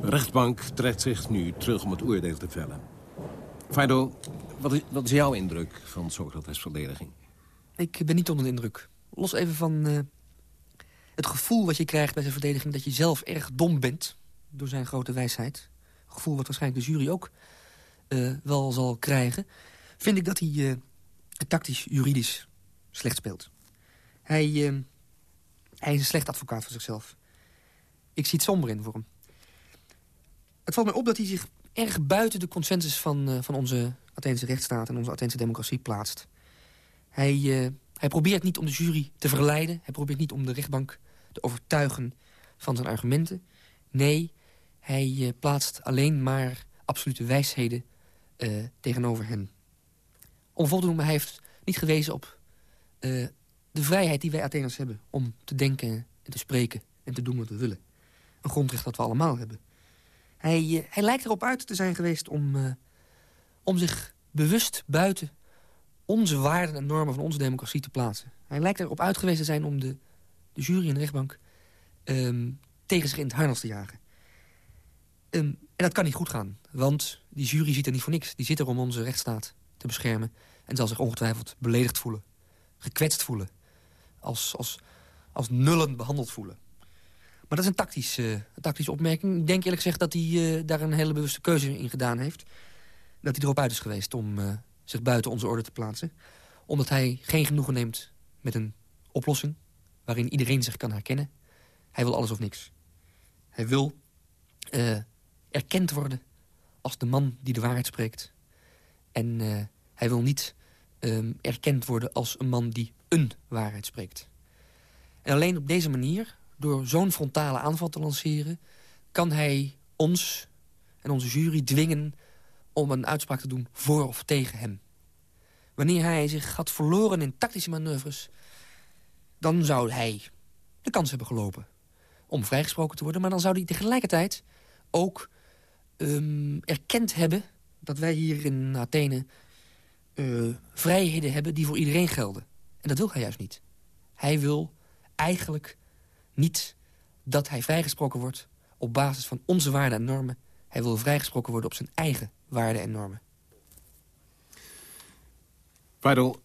De rechtbank trekt zich nu terug om het oordeel te vellen. Fido, wat is, wat is jouw indruk van Socrates' verdediging? Ik ben niet onder de indruk. Los even van eh, het gevoel wat je krijgt bij zijn verdediging... dat je zelf erg dom bent door zijn grote wijsheid. Een gevoel wat waarschijnlijk de jury ook eh, wel zal krijgen. Vind ik dat hij uh, tactisch-juridisch slecht speelt. Hij, hij is een slecht advocaat voor zichzelf. Ik zie het somber in voor hem. Het valt mij op dat hij zich erg buiten de consensus van, van onze Atheense rechtsstaat... en onze Atheense democratie plaatst. Hij, hij probeert niet om de jury te verleiden. Hij probeert niet om de rechtbank te overtuigen van zijn argumenten. Nee, hij uh, plaatst alleen maar absolute wijsheden tegenover hen. Om te hij heeft niet gewezen op de vrijheid die wij Atheners hebben... om te denken en te spreken en te doen wat we willen. Een grondrecht dat we allemaal hebben. Hij, hij lijkt erop uit te zijn geweest om, om zich bewust buiten onze waarden en normen van onze democratie te plaatsen. Hij lijkt erop uit geweest te zijn om de, de jury en de rechtbank um, tegen zich in het harnas te jagen. Um, en dat kan niet goed gaan, want die jury ziet er niet voor niks. Die zit er om onze rechtsstaat te beschermen en zal zich ongetwijfeld beledigd voelen, gekwetst voelen, als, als, als nullen behandeld voelen. Maar dat is een tactische, een tactische opmerking. Ik denk eerlijk gezegd dat hij uh, daar een hele bewuste keuze in gedaan heeft. Dat hij erop uit is geweest om uh, zich buiten onze orde te plaatsen. Omdat hij geen genoegen neemt met een oplossing... waarin iedereen zich kan herkennen. Hij wil alles of niks. Hij wil erkend worden als de man die de waarheid spreekt. En hij wil niet um, erkend worden als een man die een waarheid spreekt. En alleen op deze manier door zo'n frontale aanval te lanceren... kan hij ons en onze jury dwingen om een uitspraak te doen voor of tegen hem. Wanneer hij zich had verloren in tactische manoeuvres... dan zou hij de kans hebben gelopen om vrijgesproken te worden... maar dan zou hij tegelijkertijd ook um, erkend hebben... dat wij hier in Athene uh, vrijheden hebben die voor iedereen gelden. En dat wil hij juist niet. Hij wil eigenlijk niet dat hij vrijgesproken wordt op basis van onze waarden en normen. Hij wil vrijgesproken worden op zijn eigen waarden en normen. Pardon,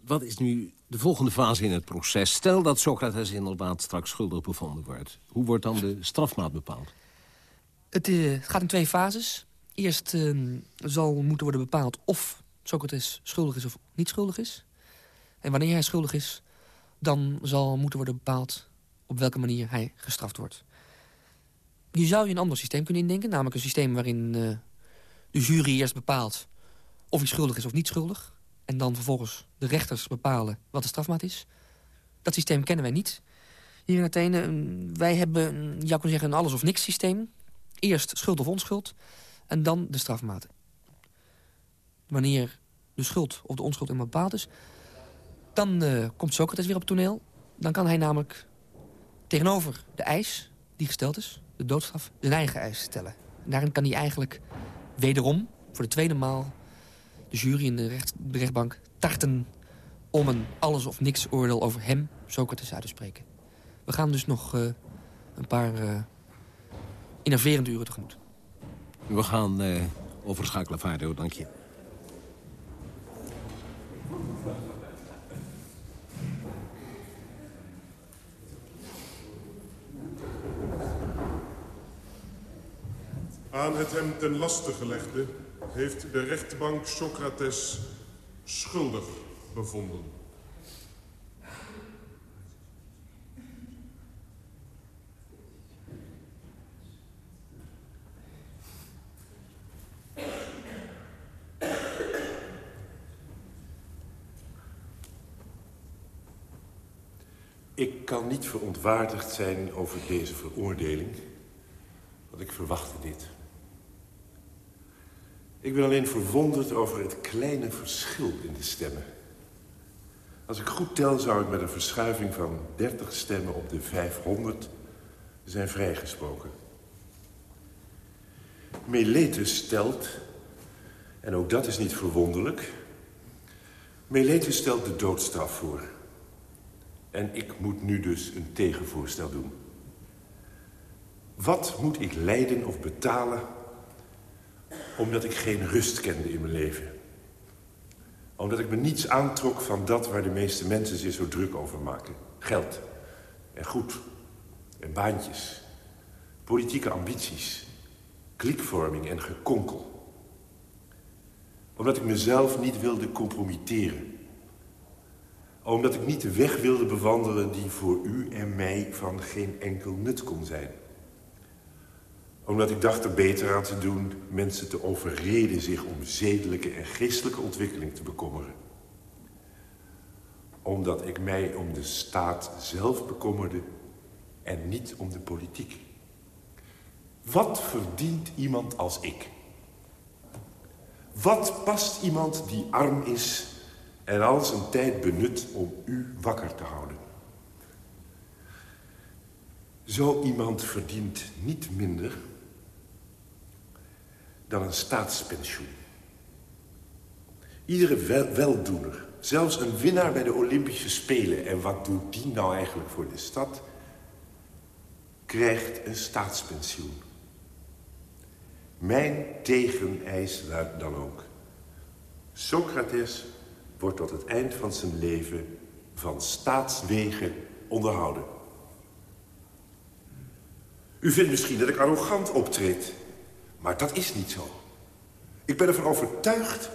wat is nu de volgende fase in het proces? Stel dat Socrates inderdaad straks schuldig bevonden wordt. Hoe wordt dan de strafmaat bepaald? Het uh, gaat in twee fases. Eerst uh, zal moeten worden bepaald of Socrates schuldig is of niet schuldig is. En wanneer hij schuldig is, dan zal moeten worden bepaald op welke manier hij gestraft wordt. Je zou je een ander systeem kunnen indenken. Namelijk een systeem waarin uh, de jury eerst bepaalt of hij schuldig is of niet schuldig. En dan vervolgens de rechters bepalen wat de strafmaat is. Dat systeem kennen wij niet. Hier in Athene, wij hebben, zeggen, een alles of niks systeem. Eerst schuld of onschuld en dan de strafmaten. Wanneer de schuld of de onschuld eenmaal bepaald is... dan uh, komt Socrates weer op het toneel. Dan kan hij namelijk tegenover de eis die gesteld is, de doodstraf, zijn eigen eis stellen. En daarin kan hij eigenlijk wederom, voor de tweede maal... de jury in de, recht, rechtbank tarten om een alles of niks oordeel over hem, Socrates, uit te spreken. We gaan dus nog uh, een paar uh, uren tegemoet. We gaan uh, overschakelen, Vaardo, dank je. Aan het hem ten laste gelegde heeft de rechtbank Socrates schuldig bevonden. Ik kan niet verontwaardigd zijn over deze veroordeling, want ik verwachtte dit. Ik ben alleen verwonderd over het kleine verschil in de stemmen. Als ik goed tel, zou ik met een verschuiving van 30 stemmen op de 500 zijn vrijgesproken. Meletus stelt, en ook dat is niet verwonderlijk... Meletus stelt de doodstraf voor. En ik moet nu dus een tegenvoorstel doen. Wat moet ik lijden of betalen omdat ik geen rust kende in mijn leven? Omdat ik me niets aantrok van dat waar de meeste mensen zich zo druk over maken. Geld en goed en baantjes, politieke ambities, kliekvorming en gekonkel. Omdat ik mezelf niet wilde compromitteren omdat ik niet de weg wilde bewandelen die voor u en mij van geen enkel nut kon zijn. Omdat ik dacht er beter aan te doen mensen te overreden zich om zedelijke en geestelijke ontwikkeling te bekommeren. Omdat ik mij om de staat zelf bekommerde en niet om de politiek. Wat verdient iemand als ik? Wat past iemand die arm is en al zijn tijd benut om u wakker te houden. Zo iemand verdient niet minder dan een staatspensioen. Iedere weldoener, zelfs een winnaar bij de Olympische Spelen... en wat doet die nou eigenlijk voor de stad... krijgt een staatspensioen. Mijn tegeneis luidt dan ook. Socrates wordt tot het eind van zijn leven van staatswegen onderhouden. U vindt misschien dat ik arrogant optreed, maar dat is niet zo. Ik ben ervan overtuigd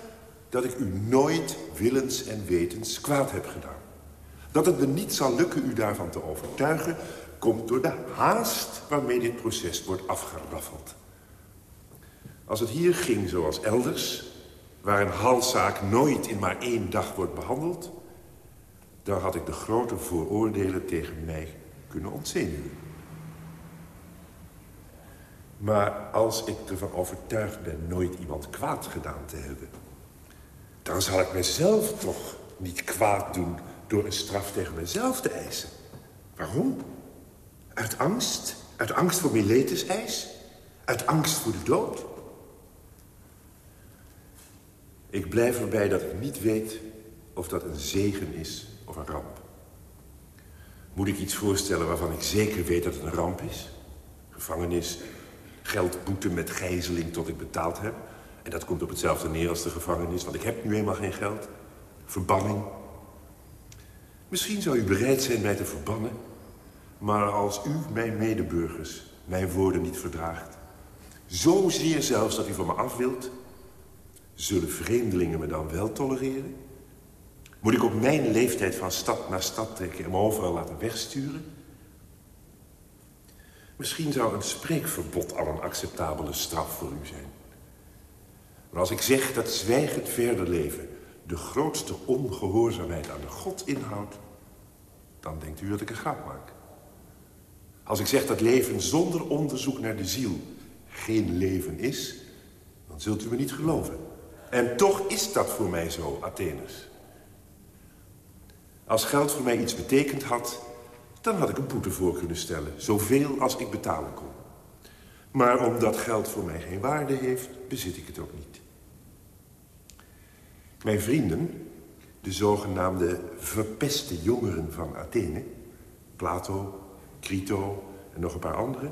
dat ik u nooit willens en wetens kwaad heb gedaan. Dat het me niet zal lukken u daarvan te overtuigen... komt door de haast waarmee dit proces wordt afgeraffeld. Als het hier ging zoals elders waar een halszaak nooit in maar één dag wordt behandeld... dan had ik de grote vooroordelen tegen mij kunnen ontzenuwen. Maar als ik ervan overtuigd ben nooit iemand kwaad gedaan te hebben... dan zal ik mezelf toch niet kwaad doen door een straf tegen mezelf te eisen. Waarom? Uit angst? Uit angst voor Miletus eis? Uit angst voor de dood? Ik blijf erbij dat ik niet weet of dat een zegen is of een ramp. Moet ik iets voorstellen waarvan ik zeker weet dat het een ramp is? Gevangenis, geldboete met gijzeling tot ik betaald heb. En dat komt op hetzelfde neer als de gevangenis, want ik heb nu eenmaal geen geld. Verbanning. Misschien zou u bereid zijn mij te verbannen. Maar als u, mijn medeburgers, mijn woorden niet verdraagt... zozeer zelfs dat u van me af wilt... Zullen vreemdelingen me dan wel tolereren? Moet ik op mijn leeftijd van stad naar stad trekken en me overal laten wegsturen? Misschien zou een spreekverbod al een acceptabele straf voor u zijn. Maar als ik zeg dat zwijgend verder leven de grootste ongehoorzaamheid aan de God inhoudt, dan denkt u dat ik een grap maak. Als ik zeg dat leven zonder onderzoek naar de ziel geen leven is, dan zult u me niet geloven. En toch is dat voor mij zo, Atheners. Als geld voor mij iets betekend had, dan had ik een boete voor kunnen stellen. Zoveel als ik betalen kon. Maar omdat geld voor mij geen waarde heeft, bezit ik het ook niet. Mijn vrienden, de zogenaamde verpeste jongeren van Athene... Plato, Crito en nog een paar anderen...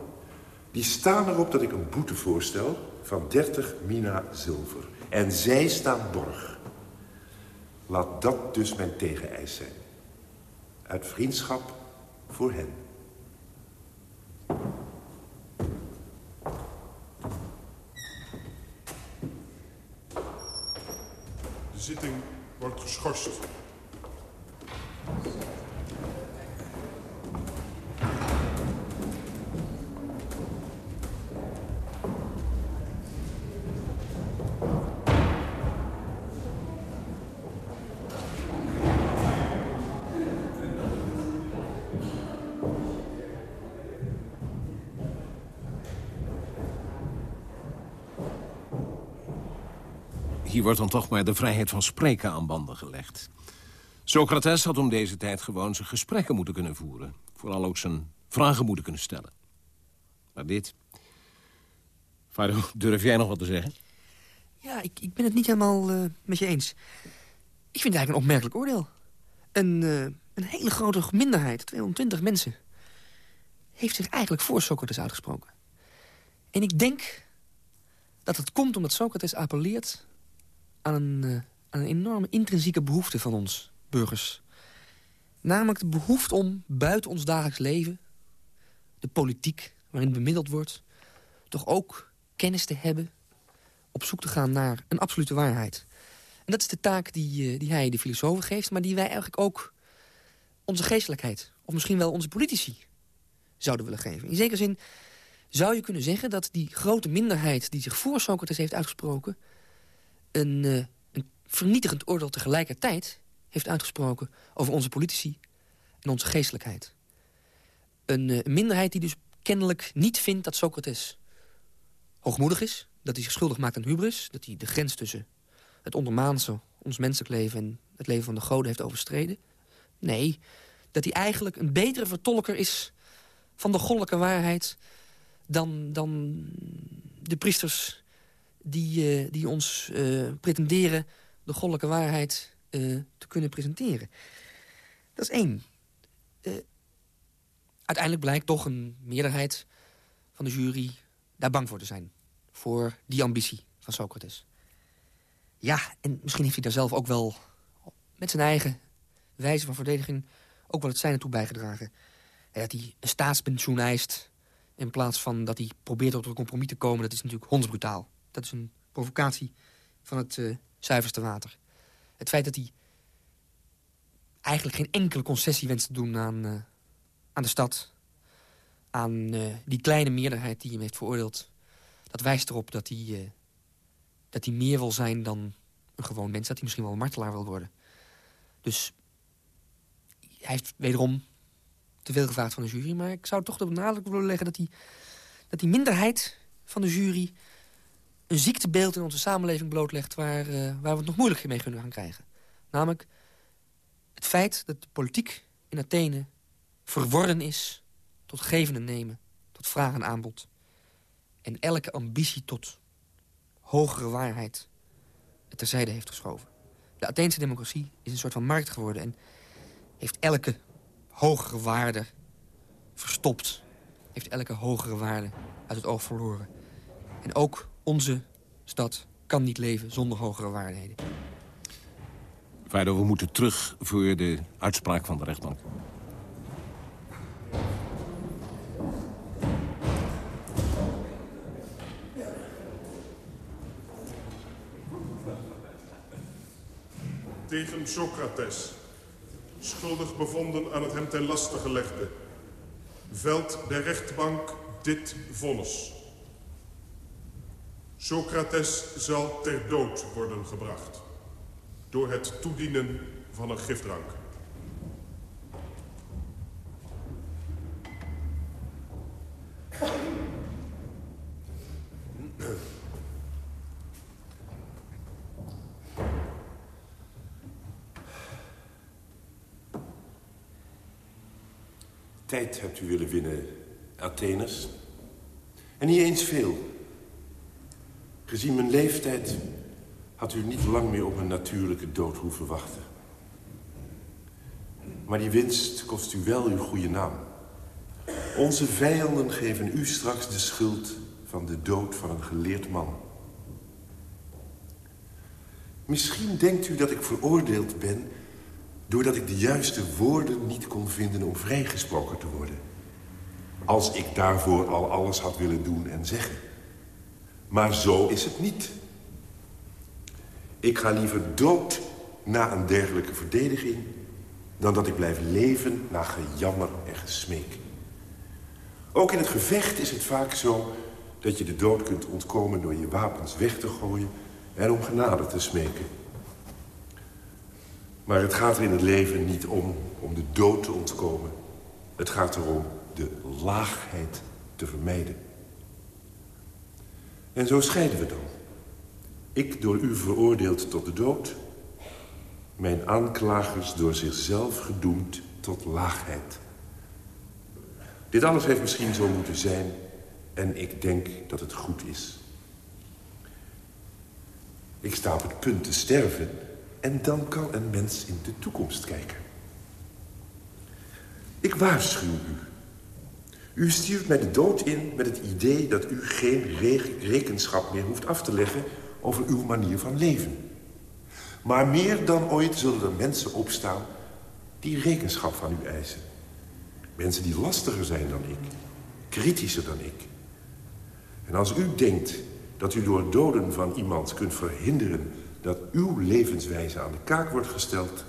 die staan erop dat ik een boete voorstel van 30 mina zilver. En zij staan borg. Laat dat dus mijn tegeneis zijn. Uit vriendschap voor hen. De zitting wordt geschorst. Hier wordt dan toch maar de vrijheid van spreken aan banden gelegd. Socrates had om deze tijd gewoon zijn gesprekken moeten kunnen voeren. Vooral ook zijn vragen moeten kunnen stellen. Maar dit... Faro, durf jij nog wat te zeggen? Ja, ik, ik ben het niet helemaal uh, met je eens. Ik vind het eigenlijk een opmerkelijk oordeel. Een, uh, een hele grote minderheid, 220 mensen... heeft zich eigenlijk voor Socrates uitgesproken. En ik denk dat het komt omdat Socrates appelleert aan een, uh, aan een enorme intrinsieke behoefte van ons burgers. Namelijk de behoefte om buiten ons dagelijks leven... de politiek waarin bemiddeld wordt... toch ook kennis te hebben... op zoek te gaan naar een absolute waarheid. En dat is de taak die, uh, die hij de filosofen geeft... maar die wij eigenlijk ook onze geestelijkheid... of misschien wel onze politici zouden willen geven. In zekere zin zou je kunnen zeggen dat die grote minderheid... die zich voor Socrates heeft uitgesproken een, uh, een vernietigend oordeel tegelijkertijd heeft uitgesproken over onze politici en onze geestelijkheid. Een, uh, minderheid die dus kennelijk niet vindt dat Socrates hoogmoedig is, dat hij zich schuldig maakt aan hubris, dat hij de grens tussen het ondermaanse, ons menselijk leven en het leven van de goden heeft overstreden. Nee, dat hij eigenlijk een betere vertolker is van de goddelijke waarheid dan, dan de priesters die, uh, die ons uh, pretenderen de goddelijke waarheid uh, te kunnen presenteren. Dat is één. uiteindelijk blijkt toch een meerderheid van de jury daar bang voor te zijn. Voor die ambitie van Socrates. Ja, en misschien heeft hij daar zelf ook wel met zijn eigen wijze van verdediging... ook wel het zijne toe bijgedragen. Dat hij een staatspensioen eist... in plaats van dat hij probeert tot een compromis te komen... dat is natuurlijk hondsbrutaal. Dat is een provocatie van het uh, zuiverste water. Het feit dat hij eigenlijk geen enkele concessie wenst te doen aan, uh, aan de stad... aan uh, die kleine meerderheid die hem heeft veroordeeld... dat wijst erop dat hij, dat hij meer wil zijn dan een gewoon mens. Dat hij misschien wel een martelaar wil worden. Dus hij heeft wederom te veel gevraagd van de jury. Maar ik zou toch de benadruk willen leggen dat die, dat die minderheid van de jury een ziektebeeld in onze samenleving blootlegt... waar, uh, waar we het nog moeilijk mee kunnen gaan krijgen. Namelijk het feit dat de politiek in Athene verworden is... tot geven en nemen, tot vraag en aanbod. En elke ambitie tot hogere waarheid terzijde heeft geschoven. De Atheense democratie is een soort van markt geworden... en heeft elke hogere waarde verstopt. Heeft elke hogere waarde uit het oog verloren. En ook onze stad kan niet leven zonder hogere waardigheden. Vader, we moeten terug voor de uitspraak van de rechtbank. Tegen Socrates, schuldig bevonden aan het hem ten laste gelegde... velt de rechtbank dit vonnis. Socrates zal ter dood worden gebracht door het toedienen van een gifdrank. Tijd hebt u willen winnen, Atheners. En niet eens veel. Gezien mijn leeftijd had u niet lang meer op een natuurlijke dood hoeven wachten. Maar die winst kost u wel uw goede naam. Onze vijanden geven u straks de schuld van de dood van een geleerd man. Misschien denkt u dat ik veroordeeld ben... doordat ik de juiste woorden niet kon vinden om vrijgesproken te worden. Als ik daarvoor al alles had willen doen en zeggen... Maar zo is het niet. Ik ga liever dood na een dergelijke verdediging... dan dat ik blijf leven na gejammer en gesmeek. Ook in het gevecht is het vaak zo dat je de dood kunt ontkomen... door je wapens weg te gooien en om genade te smeken. Maar het gaat er in het leven niet om om de dood te ontkomen. Het gaat erom de laagheid te vermijden. En zo scheiden we dan. Ik door u veroordeeld tot de dood. Mijn aanklagers door zichzelf gedoemd tot laagheid. Dit alles heeft misschien zo moeten zijn... en ik denk dat het goed is. Ik sta op het punt te sterven... en dan kan een mens in de toekomst kijken. Ik waarschuw u. U stuurt mij de dood in met het idee dat u geen rekenschap meer hoeft af te leggen over uw manier van leven. Maar meer dan ooit zullen er mensen opstaan die rekenschap van u eisen. Mensen die lastiger zijn dan ik, kritischer dan ik. En als u denkt dat u door doden van iemand kunt verhinderen... dat uw levenswijze aan de kaak wordt gesteld,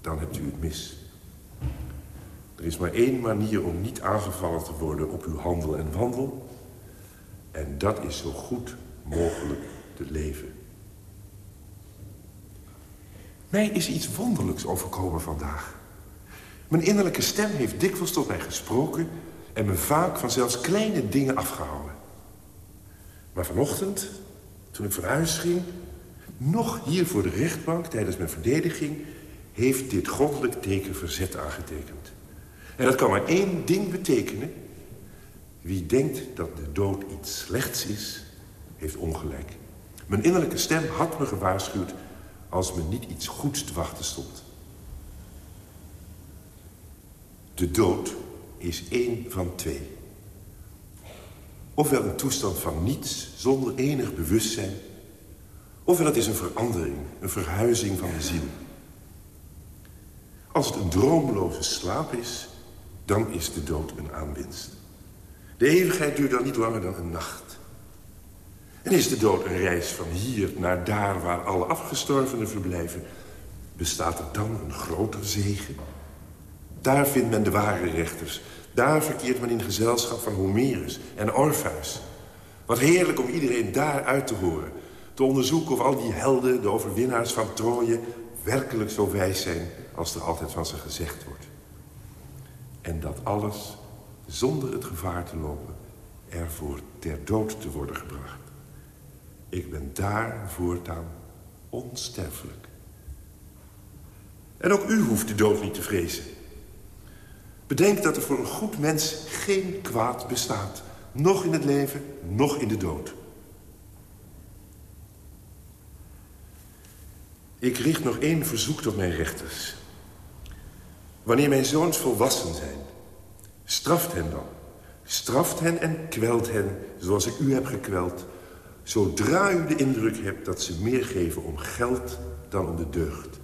dan hebt u het mis. Er is maar één manier om niet aangevallen te worden op uw handel en wandel. En dat is zo goed mogelijk te leven. Mij is iets wonderlijks overkomen vandaag. Mijn innerlijke stem heeft dikwijls tot mij gesproken... en me vaak van zelfs kleine dingen afgehouden. Maar vanochtend, toen ik van huis ging... nog hier voor de rechtbank tijdens mijn verdediging... heeft dit goddelijk teken verzet aangetekend. En dat kan maar één ding betekenen. Wie denkt dat de dood iets slechts is, heeft ongelijk. Mijn innerlijke stem had me gewaarschuwd als me niet iets goeds te wachten stond. De dood is één van twee. Ofwel een toestand van niets zonder enig bewustzijn... ofwel het is een verandering, een verhuizing van de ziel. Als het een droomloze slaap is, dan is de dood een aanwinst. De eeuwigheid duurt dan niet langer dan een nacht. En is de dood een reis van hier naar daar waar alle afgestorvenen verblijven... bestaat er dan een groter zegen? Daar vindt men de ware rechters. Daar verkeert men in gezelschap van Homerus en Orpheus. Wat heerlijk om iedereen daar uit te horen. Te onderzoeken of al die helden, de overwinnaars van Troje... werkelijk zo wijs zijn als er altijd van ze gezegd wordt. En dat alles zonder het gevaar te lopen ervoor ter dood te worden gebracht. Ik ben daar voortaan onsterfelijk. En ook u hoeft de dood niet te vrezen. Bedenk dat er voor een goed mens geen kwaad bestaat. Nog in het leven, nog in de dood. Ik richt nog één verzoek tot mijn rechters. Wanneer mijn zoons volwassen zijn, straft hen dan. Straft hen en kwelt hen, zoals ik u heb gekweld... zodra u de indruk hebt dat ze meer geven om geld dan om de deugd.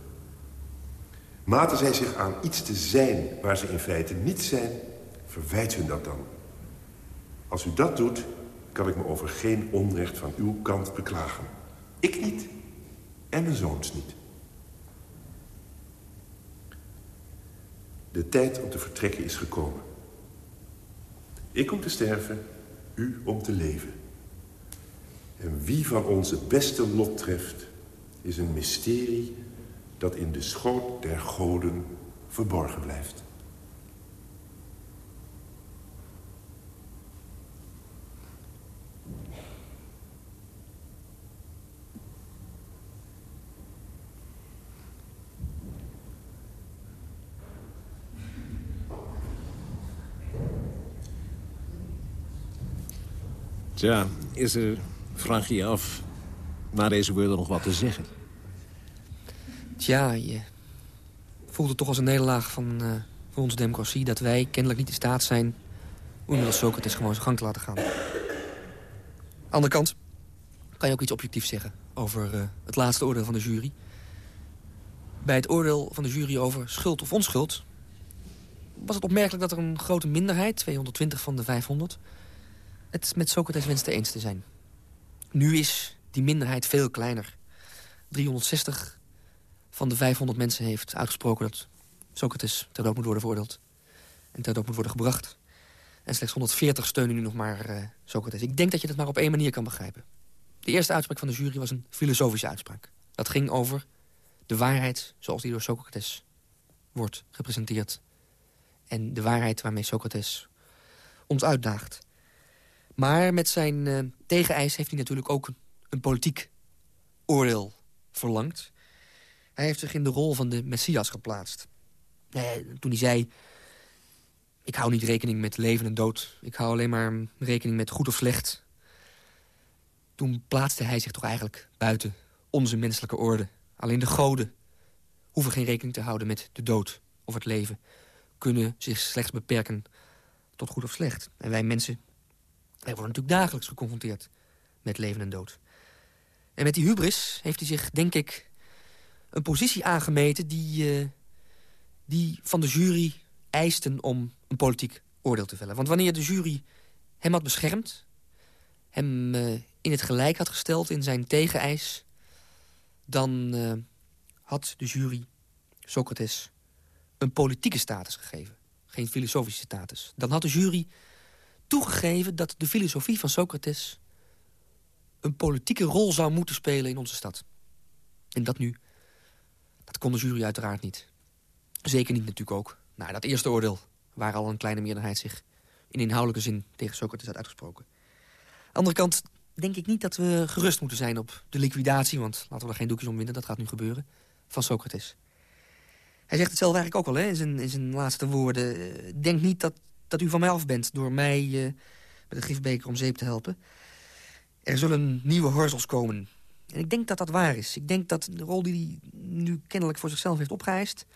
Maten zij zich aan iets te zijn waar ze in feite niet zijn... verwijt hun dat dan. Als u dat doet, kan ik me over geen onrecht van uw kant beklagen. Ik niet en mijn zoons niet. De tijd om te vertrekken is gekomen. Ik om te sterven, u om te leven. En wie van ons het beste lot treft, is een mysterie dat in de schoot der goden verborgen blijft. Tja, is er, vraag je af, na deze woorden nog wat te zeggen? Tja, je voelt het toch als een nederlaag van, van onze democratie... dat wij kennelijk niet in staat zijn om als Socrates gewoon zijn gang te laten gaan. Aan de andere kant kan je ook iets objectiefs zeggen over uh, het laatste oordeel van de jury. Bij het oordeel van de jury over schuld of onschuld... was het opmerkelijk dat er een grote minderheid, 220 van de 500 het met Socrates wenste eens te zijn. Nu is die minderheid veel kleiner. 360 van de 500 mensen heeft uitgesproken... dat Socrates ter dood moet worden veroordeeld. En ter dood moet worden gebracht. En slechts 140 steunen nu nog maar uh, Socrates. Ik denk dat je dat maar op één manier kan begrijpen. De eerste uitspraak van de jury was een filosofische uitspraak. Dat ging over de waarheid zoals die door Socrates wordt gepresenteerd. En de waarheid waarmee Socrates ons uitdaagt. Maar met zijn uh, tegeneis heeft hij natuurlijk ook een, een politiek oordeel verlangd. Hij heeft zich in de rol van de Messias geplaatst. toen hij zei... Ik hou niet rekening met leven en dood. Ik hou alleen maar rekening met goed of slecht. Toen plaatste hij zich toch eigenlijk buiten onze menselijke orde. Alleen de goden hoeven geen rekening te houden met de dood of het leven. Kunnen zich slechts beperken tot goed of slecht. En wij mensen wij worden natuurlijk dagelijks geconfronteerd met leven en dood. En met die hubris heeft hij zich, denk ik, een positie aangemeten... die, uh, die van de jury eisten om een politiek oordeel te vellen. Want wanneer de jury hem had beschermd... hem uh, in het gelijk had gesteld in zijn tegeneis... dan uh, had de jury Socrates een politieke status gegeven. Geen filosofische status. Dan had de jury toegegeven dat de filosofie van Socrates... een politieke rol zou moeten spelen in onze stad. En dat nu, dat kon de jury uiteraard niet. Zeker niet natuurlijk ook. Nou, dat eerste oordeel, waar al een kleine meerderheid zich... in inhoudelijke zin tegen Socrates had uitgesproken. Aan de andere kant denk ik niet dat we gerust moeten zijn op de liquidatie... want laten we er geen doekjes om winnen, dat gaat nu gebeuren, van Socrates. Hij zegt het zelf eigenlijk ook al hè, in, zijn, in zijn laatste woorden. Eh, denk niet dat dat u van mij af bent door mij uh, met een gifbeker om zeep te helpen. Er zullen nieuwe horzels komen. En ik denk dat dat waar is. Ik denk dat de rol die hij nu kennelijk voor zichzelf heeft opgeëist...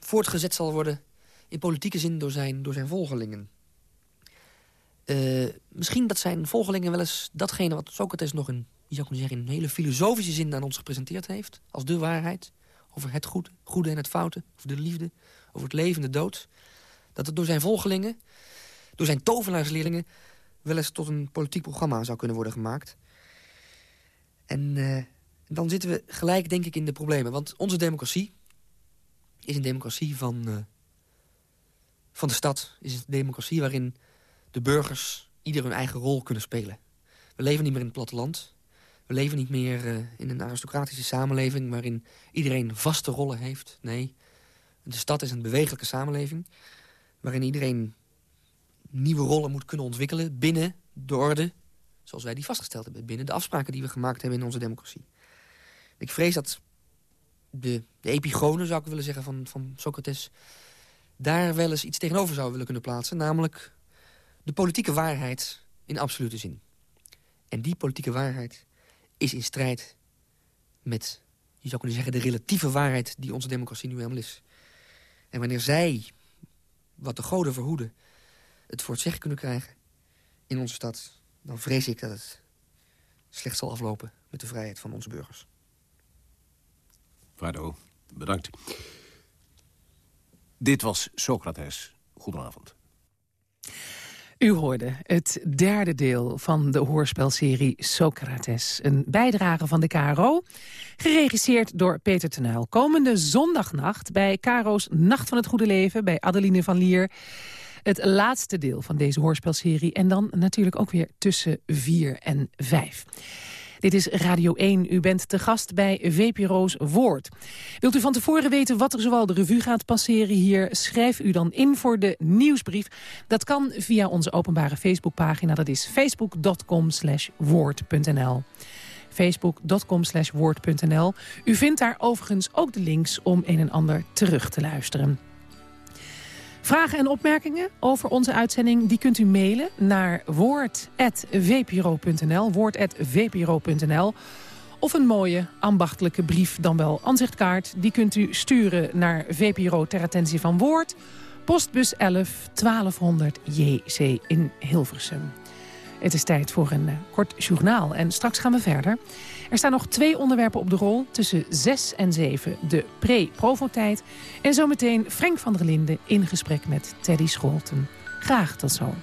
voortgezet zal worden in politieke zin door zijn, door zijn volgelingen. Uh, misschien dat zijn volgelingen wel eens datgene wat Socrates nog in, zou kunnen zeggen, in een hele filosofische zin aan ons gepresenteerd heeft. Als de waarheid. Over het goede, goede en het foute. Over de liefde. Over het leven en de dood dat het door zijn volgelingen, door zijn tovenaarsleerlingen... wel eens tot een politiek programma zou kunnen worden gemaakt. En uh, dan zitten we gelijk, denk ik, in de problemen. Want onze democratie is een democratie van, uh, van de stad. Is een democratie waarin de burgers ieder hun eigen rol kunnen spelen. We leven niet meer in het platteland. We leven niet meer uh, in een aristocratische samenleving... waarin iedereen vaste rollen heeft. Nee, de stad is een bewegelijke samenleving waarin iedereen nieuwe rollen moet kunnen ontwikkelen... binnen de orde zoals wij die vastgesteld hebben... binnen de afspraken die we gemaakt hebben in onze democratie. Ik vrees dat de, de epigone, zou ik willen zeggen, van, van Socrates... daar wel eens iets tegenover zou willen kunnen plaatsen. Namelijk de politieke waarheid in absolute zin. En die politieke waarheid is in strijd met, je zou kunnen zeggen... de relatieve waarheid die onze democratie nu helemaal is. En wanneer zij wat de goden verhoeden... het voor het zeggen kunnen krijgen in onze stad... dan vrees ik dat het slecht zal aflopen met de vrijheid van onze burgers. Vado, bedankt. Dit was Socrates. Goedenavond. U hoorde het derde deel van de hoorspelserie Socrates. Een bijdrage van de KRO, geregisseerd door Peter Tenuil. Komende zondagnacht bij KRO's Nacht van het Goede Leven... bij Adeline van Lier. Het laatste deel van deze hoorspelserie. En dan natuurlijk ook weer tussen 4 en 5. Dit is Radio 1. U bent te gast bij VPRO's Woord. Wilt u van tevoren weten wat er zoal de revue gaat passeren hier? Schrijf u dan in voor de nieuwsbrief. Dat kan via onze openbare Facebookpagina. Dat is facebook.com woord.nl facebook.com woord.nl. U vindt daar overigens ook de links om een en ander terug te luisteren. Vragen en opmerkingen over onze uitzending die kunt u mailen naar woord.vpro.nl. Woord.vpro.nl. Of een mooie ambachtelijke brief, dan wel aanzichtkaart. Die kunt u sturen naar VPRO ter attentie van Woord. Postbus 11 1200 JC in Hilversum. Het is tijd voor een uh, kort journaal en straks gaan we verder. Er staan nog twee onderwerpen op de rol tussen 6 en 7. De pre-provo-tijd en zometeen Frank van der Linden in gesprek met Teddy Scholten. Graag tot zo.